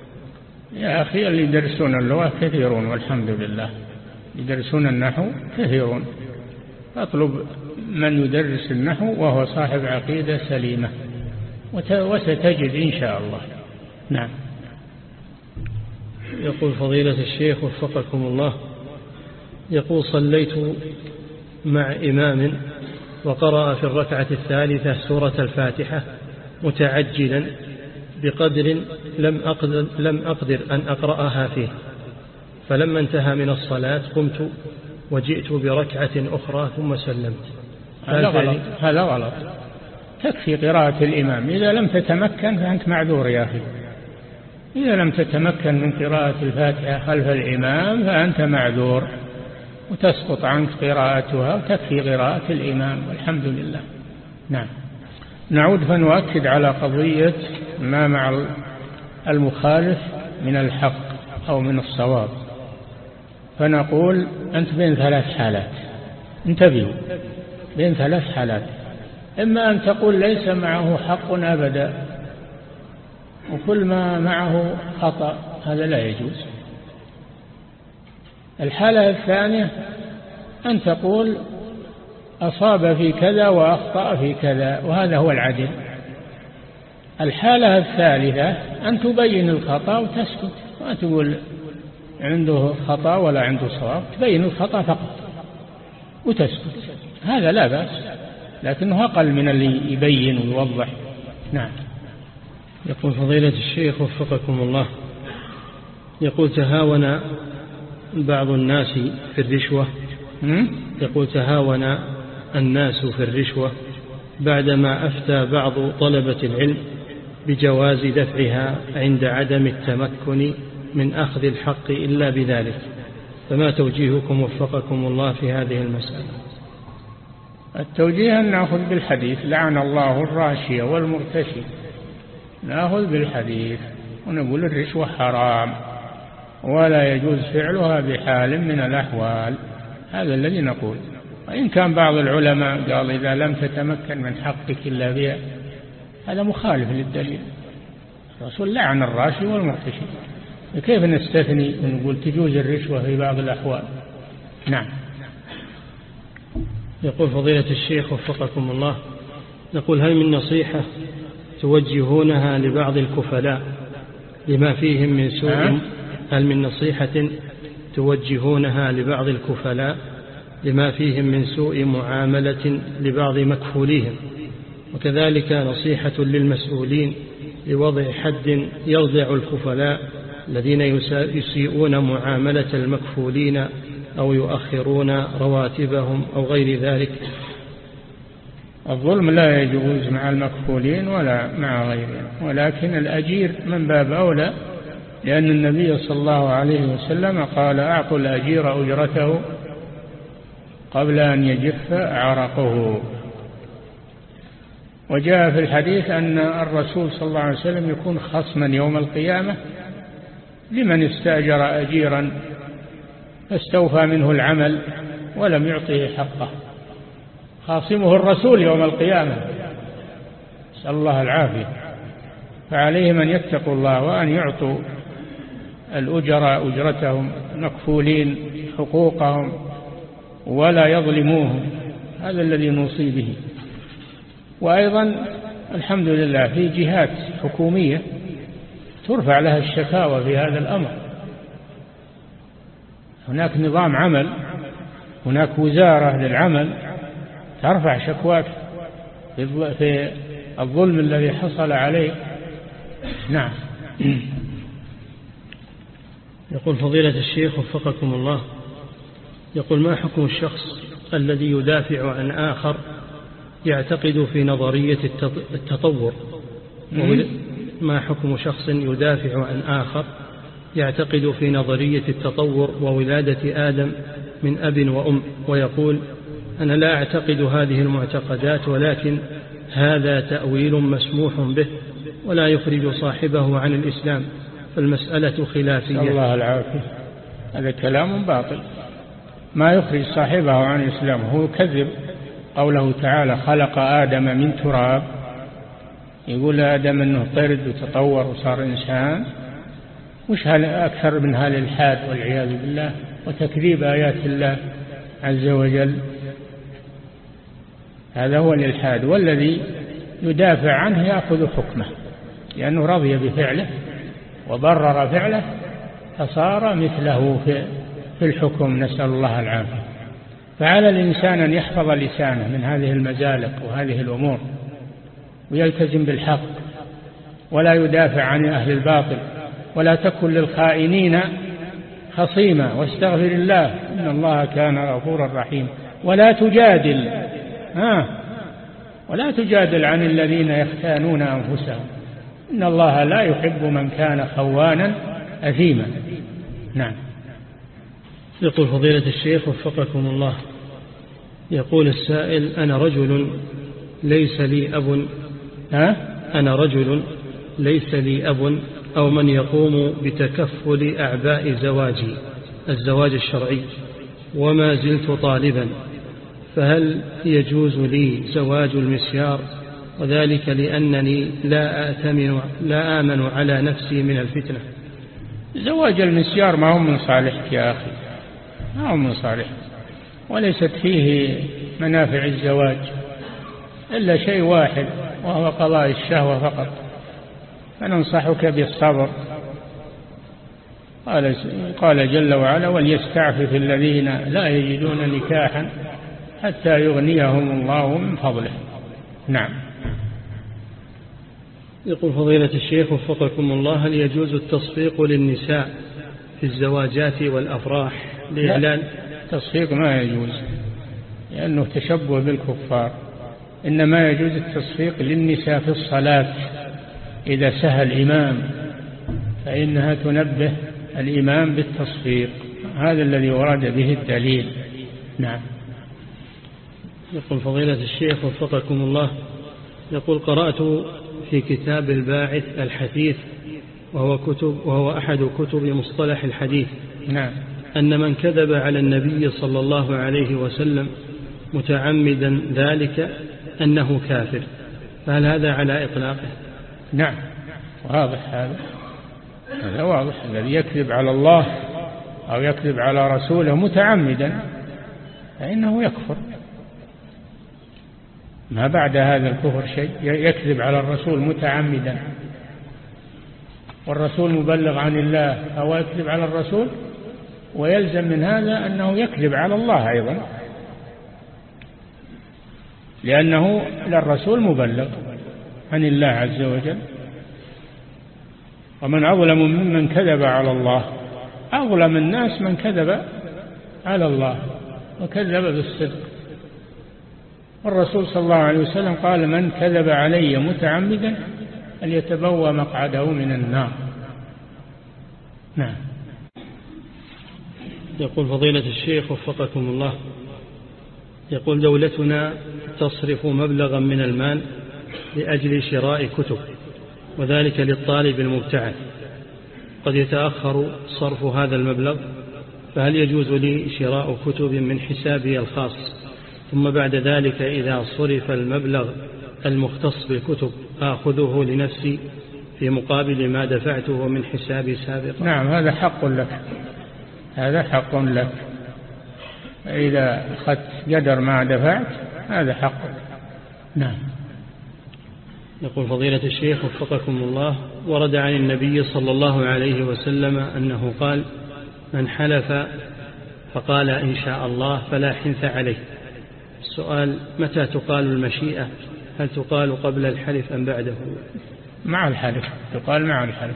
يا أخي اللي يدرسون اللغة كثيرون والحمد لله. يدرسون النحو كثيرون. أطلب من يدرس النحو وهو صاحب عقيدة سليمة وستجد إن شاء الله. نعم. يقول فضيلة الشيخ وفقكم الله يقول صليت مع إمام وقرأ في الركعة الثالثة سورة الفاتحة متعجلا بقدر لم أقدر, لم أقدر أن أقرأها فيه. فلما انتهى من الصلاة قمت وجئت بركعة أخرى ثم سلمت. هذا غلط. هذا غلط. تكفي قراءة الإمام. إذا لم تتمكن فأنت معذور يا أخي. إذا لم تتمكن من قراءة الفاتحة خلف الإمام فأنت معذور وتسقط عنك قراءتها وتكفي قراءة الإمام والحمد لله. نعم. نعود فنؤكد على قضية ما مع المخالف من الحق أو من الصواب. فنقول أنت بين ثلاث حالات. انتبهوا. بين ثلاث حالات. إما أن تقول ليس معه حق أبدا. وكل ما معه خطأ هذا لا يجوز. الحالة الثانية أن تقول أصاب في كذا وأخطأ في كذا وهذا هو العدل. الحالة الثالثة أن تبين الخطأ وتسكت. ما تقول عنده خطأ ولا عنده صواب تبين الخطأ فقط وتسكت. هذا لا بأس لكنه أقل من اللي يبين ويوضح. نعم. يقول فضيلة الشيخ وفقكم الله. يقول تهاون بعض الناس في الرشوة. يقول تهاون الناس في الرشوة بعدما أفتى بعض طلبة العلم بجواز دفعها عند عدم التمكن من أخذ الحق إلا بذلك. فما توجيهكم وفقكم الله في هذه المسألة؟ التوجيه أن نأخذ بالحديث لعن الله الراشية والمرتشي. نأخذ بالحديث ونقول الرشوة حرام ولا يجوز فعلها بحال من الأحوال. هذا الذي نقول. وإن كان بعض العلماء قال إذا لم تتمكن من حقك إلا بها هذا مخالف للدليل. الرسول لعن الراشي والمرتشي. كيف نستثني ونقول تجوز الرشوة في بعض الأحوال؟ نعم. يقول فضيلة الشيخ وفقكم الله يقول هل من نصيحة توجهونها لبعض الكفلاء لما فيهم من سوء هل من نصيحة توجهونها لبعض الكفلاء لما فيهم من سوء معاملة لبعض مكفوليهم؟ وكذلك نصيحة للمسؤولين لوضع حد يرضع الكفلاء الذين يسيئون معاملة المكفولين أو يؤخرون رواتبهم أو غير ذلك. الظلم لا يجوز مع المكفولين ولا مع غيرهم ولكن الأجير من باب أولى لأن النبي صلى الله عليه وسلم قال أعطوا الأجير أجرته قبل أن يجف عرقه. وجاء في الحديث أن الرسول صلى الله عليه وسلم يكون خصما يوم القيامة لمن استأجر أجيرا فاستوفى منه العمل ولم يعطه حقه. خاصمه الرسول يوم القيامة. نسأل الله العافية. فعليهم أن يتقوا الله وأن يعطوا الأجراء أجرتهم مكفولين حقوقهم ولا يظلموهم. هذا الذي نوصي به. وأيضا الحمد لله في جهات حكومية ترفع لها الشكاوى في هذا الأمر. هناك نظام عمل هناك وزارة للعمل ترفع شكواك في الظلم الذي حصل عليه. نعم. يقول فضيلة الشيخ وفقكم الله يقول ما حكم الشخص الذي يدافع عن آخر يعتقد في نظرية التطور؟ ما حكم شخص يدافع عن آخر يعتقد في نظرية التطور وولادة آدم من أب وأم ويقول أنا لا أعتقد هذه المعتقدات ولكن هذا تأويل مسموح به ولا يخرج صاحبه عن الإسلام فالمسألة خلافية. الله العافية. هذا كلام باطل. ما يخرج صاحبه عن الإسلام هو كذب. قوله تعالى خلق آدم من تراب يقول آدم أنه طرد وتطور وصار إنسان. وش أكثر من هذا الإلحاد والعياذ بالله وتكذيب آيات الله عز وجل؟ هذا هو الإلحاد والذي يدافع عنه يأخذ حكمه لأنه رضي بفعله وبرر فعله فصار مثله في الحكم. نسأل الله العافية. فعلى الإنسان أن يحفظ لسانه من هذه المزالق وهذه الأمور ويلتزم بالحق ولا يدافع عن أهل الباطل ولا تكن للخائنين خصيما. واستغفر الله إن الله كان غفورا رحيما. ولا تجادل ها. ولا تجادل عن الذين يختانون أنفسهم. إن الله لا يحب من كان خوانا أثيما. نعم. يقول فضيلة الشيخ وفقكم الله. يقول السائل أنا رجل ليس لي أب. ها؟ أنا رجل ليس لي أب أو من يقوم بتكفل أعباء زواجي الزواج الشرعي وما زلت طالبا. فهل يجوز لي زواج المسيار؟ وذلك لأنني لا آتمن لا آمن على نفسي من الفتنة. زواج المسيار ما هو من صالحك يا أخي ما هو من صالحك. وليست فيه منافع الزواج إلا شيء واحد وهو قضاء الشهوة فقط. فننصحك بالصبر. قال, قال جل وعلا وليستعفف الذين لا يجدون نكاحا حتى يغنيهم الله من فضله. نعم. يقول فضيلة الشيخ وفقكم الله هل يجوز التصفيق للنساء في الزواجات والأفراح لإعلان التصفيق ما يجوز لأنه تشبه بالكفار. إنما يجوز التصفيق للنساء في الصلاة إذا سهى الإمام فإنها تنبه الإمام بالتصفيق. هذا الذي ورد به الدليل. نعم. يقول فضيلة الشيخ وفقكم الله يقول قرأت في كتاب الباعث الحديث وهو, كتب وهو أحد كتب مصطلح الحديث نعم. أن من كذب على النبي صلى الله عليه وسلم متعمدا ذلك أنه كافر. فهل هذا على إطلاقه؟ نعم. واضح هذا. هذا واضح. الذي يكذب على الله أو يكذب على رسوله متعمدا فإنه يكفر. ما بعد هذا الكفر شيء يكذب على الرسول متعمدا. والرسول مبلغ عن الله أو يكذب على الرسول؟ ويلزم من هذا أنه يكذب على الله أيضا. لأنه للرسول مبلغ عن الله عز وجل. ومن أظلم ممن كذب على الله أظلم الناس من كذب على الله وكذب بالصدق. والرسول صلى الله عليه وسلم قال من كذب علي متعمدا أن يتبوى مقعده من النار. نعم. يقول فضيلة الشيخ وفقكم الله يقول دولتنا تصرف مبلغا من المال لأجل شراء كتب وذلك للطالب المبتعث. قد يتأخر صرف هذا المبلغ فهل يجوز لي شراء كتب من حسابي الخاص؟ ثم بعد ذلك إذا صرف المبلغ المختص بالكتب آخذه لنفسي في مقابل ما دفعته من حسابي سابقا. نعم هذا حق لك. هذا حق لك. إذا أخذت قدر ما دفعت هذا حق. نعم. يقول فضيلة الشيخ وفقكم الله ورد عن النبي صلى الله عليه وسلم أنه قال من حلف فقال إن شاء الله فلا حنث عليه. السؤال متى تقال المشيئة؟ هل تقال قبل الحلف أم بعده؟ مع الحلف تقال مع الحلف.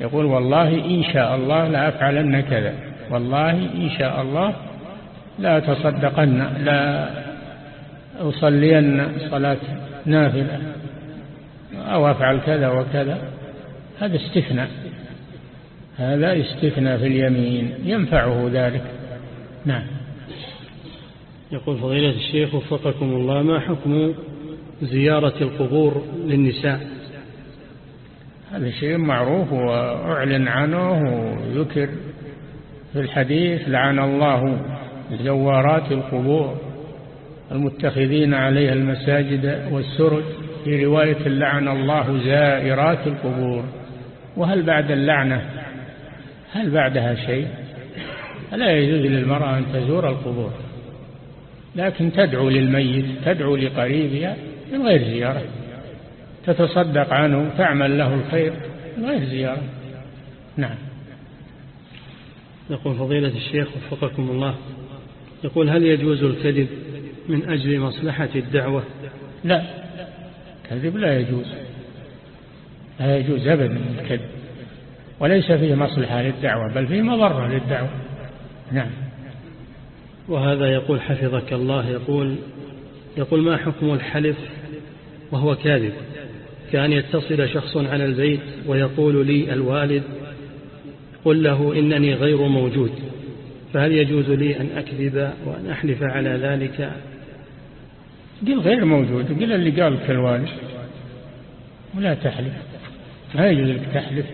يقول والله إن شاء الله لا أفعلن كذا والله إن شاء الله لا تصدقن لا أصلين صلاة نافلة أو أفعل كذا وكذا. هذا استثناء هذا استثناء في اليمين ينفعه ذلك. نعم. يقول فضيلة الشيخ وفقكم الله ما حكم زيارة القبور للنساء؟ هذا شيء معروف وأعلن عنه وذكر في الحديث لعن الله زوارات القبور المتخذين عليها المساجد والسرج في رواية لعن الله زائرات القبور. وهل بعد اللعنة؟ هل بعدها شيء؟ لا يجوز للمرأة أن تزور القبور؟ لكن تدعو للميت تدعو لقريبها من غير زيارة. تتصدق عنه تعمل له الخير من غير زيارة. نعم. يقول فضيلة الشيخ وفقكم الله يقول هل يجوز الكذب من أجل مصلحة الدعوة؟ لا. الكذب لا يجوز. لا يجوز أبدا الكذب. وليس فيه مصلحة للدعوة بل فيه مضرة للدعوة. نعم. وهذا يقول حفظك الله يقول يقول ما حكم الحلف وهو كاذب؟ كأن يتصل شخص على البيت ويقول لي الوالد قل له إنني غير موجود فهل يجوز لي أن أكذب وأن أحلف على ذلك؟ قل غير موجود قل اللي قال الوالد ولا تحلف ما يجوز لك تحلف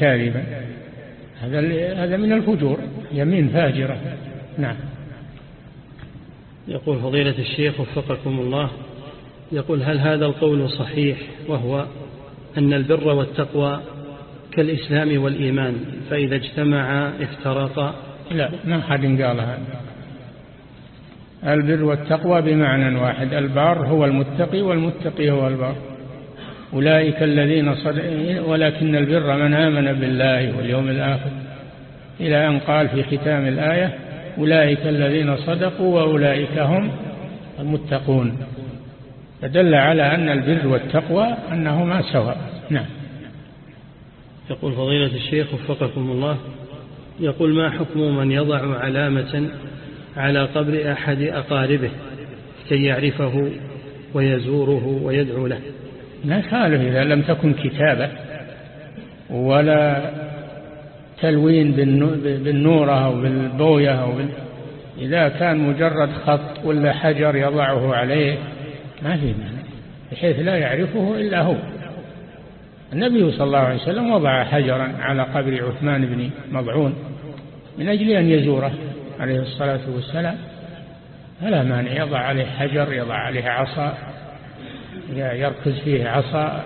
كاذبا هذا هذا من الفجور يمين فاجرة نعم. يقول فضيلة الشيخ وفقكم الله يقول هل هذا القول صحيح وهو أن البر والتقوى كالإسلام والإيمان فإذا اجتمعا افترقا؟ لا ما حد قال هذا؟ البر والتقوى بمعنى واحد البار هو المتقي والمتقي هو البار. أولئك الذين صدق ولكن البر من آمن بالله واليوم الآخر إلى أن قال في ختام الآية أولئك الذين صدقوا وأولئك هم المتقون. فدل على أن البر والتقوى أنهما سواء. نعم. يقول فضيلة الشيخ وفقكم الله يقول ما حكم من يضع علامة على قبر أحد أقاربه كي يعرفه ويزوره ويدعو له؟ ما خالف إذا لم تكن كتابة ولا تلوين بالنورة أو بالبوية أو بال... إذا كان مجرد خط ولا حجر يضعه عليه ما في معنى بحيث لا يعرفه إلا هو. النبي صلى الله عليه وسلم وضع حجرا على قبر عثمان بن مضعون من أجل أن يزوره عليه الصلاة والسلام. فلا مانع يضع عليه حجر يضع عليه عصا يركز فيه عصا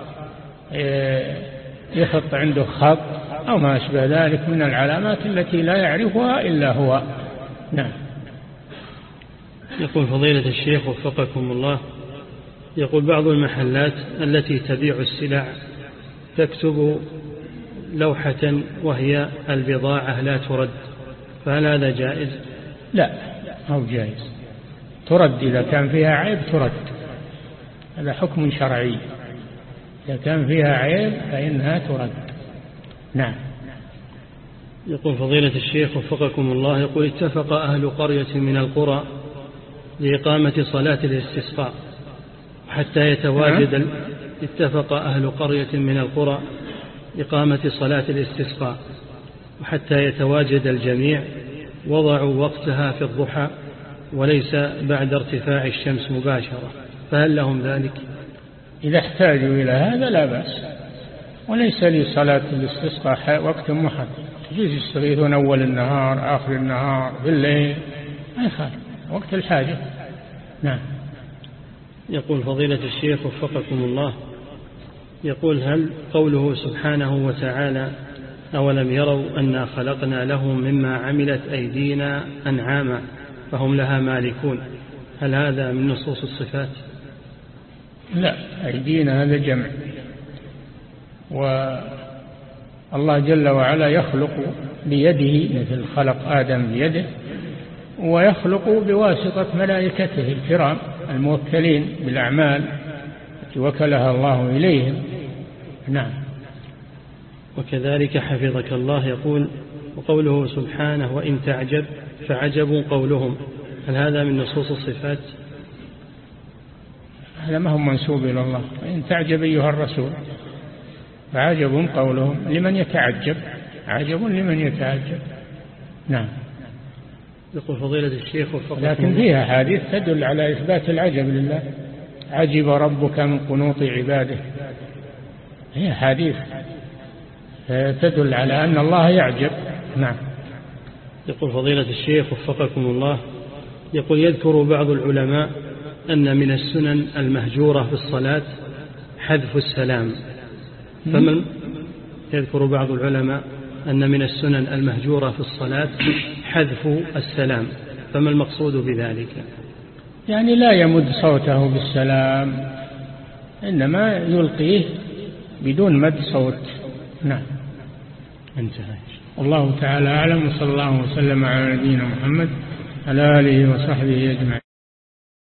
يخط عنده خط أو ما أشبه ذلك من العلامات التي لا يعرفها إلا هو. نعم. يقول فضيلة الشيخ وفقكم الله يقول بعض المحلات التي تبيع السلع تكتب لوحة وهي البضاعة لا ترد فهل هذا جائز؟ لا هو جائز. ترد إذا كان فيها عيب ترد هذا حكم شرعي. إذا كان فيها عيب فإنها ترد. نعم. يقول فضيلة الشيخ وفقكم الله يقول اتفق أهل قرية من القرى لإقامة صلاة الاستسقاء حتى يتواجد نعم. اتفق أهل قرية من القرى إقامة صلاة الاستسقاء وحتى يتواجد الجميع وضعوا وقتها في الضحى وليس بعد ارتفاع الشمس مباشرة فهل لهم ذلك؟ إذا احتاجوا إلى هذا لا بأس. وليس لصلاة الاستسقاء وقت محدد. يجوز يستغيثون أول النهار آخر النهار بالليل ما يخالف. وقت الحاجة. نعم. يقول فضيلة الشيخ وفقكم الله. يقول هل قوله سبحانه وتعالى أولم يروا أنا خلقنا لهم مما عملت أيدينا أنعاما فهم لها مالكون؟ هل هذا من نصوص الصفات؟ لا أيدينا هذا جمع. والله جل وعلا يخلق بيده مثل خلق آدم بيده ويخلق بواسطة ملائكته الكرام الموكلين بالأعمال التي وكلها الله إليهم. نعم. وكذلك حفظك الله يقول وقوله سبحانه وإن تعجب فعجب قولهم. هل هذا من نصوص الصفات؟ هذا ما هو منسوب إلى الله. وإن تعجب أيها الرسول فعجب قولهم لمن يتعجب عجب لمن يتعجب. نعم. يقول فضيلة الشيخ لكن فيها حديث تدل على إثبات العجب لله. عجب ربك من قنوط عباده. هي حديث تدل على أن الله يعجب. نعم. يقول فضيلة الشيخ وفقكم الله. يقول يذكر بعض العلماء أن من السنن المهجورة في الصلاة حذف السلام. فمن يذكر بعض العلماء أن من السنن المهجورة في الصلاة حذف السلام. فما المقصود بذلك؟ يعني لا يمد صوته بالسلام إنما يلقيه بدون مد صوت. نعم. انتهى. الله تعالى أعلم وصلى الله وسلم على نبينا محمد على آله وصحبه أجمعين.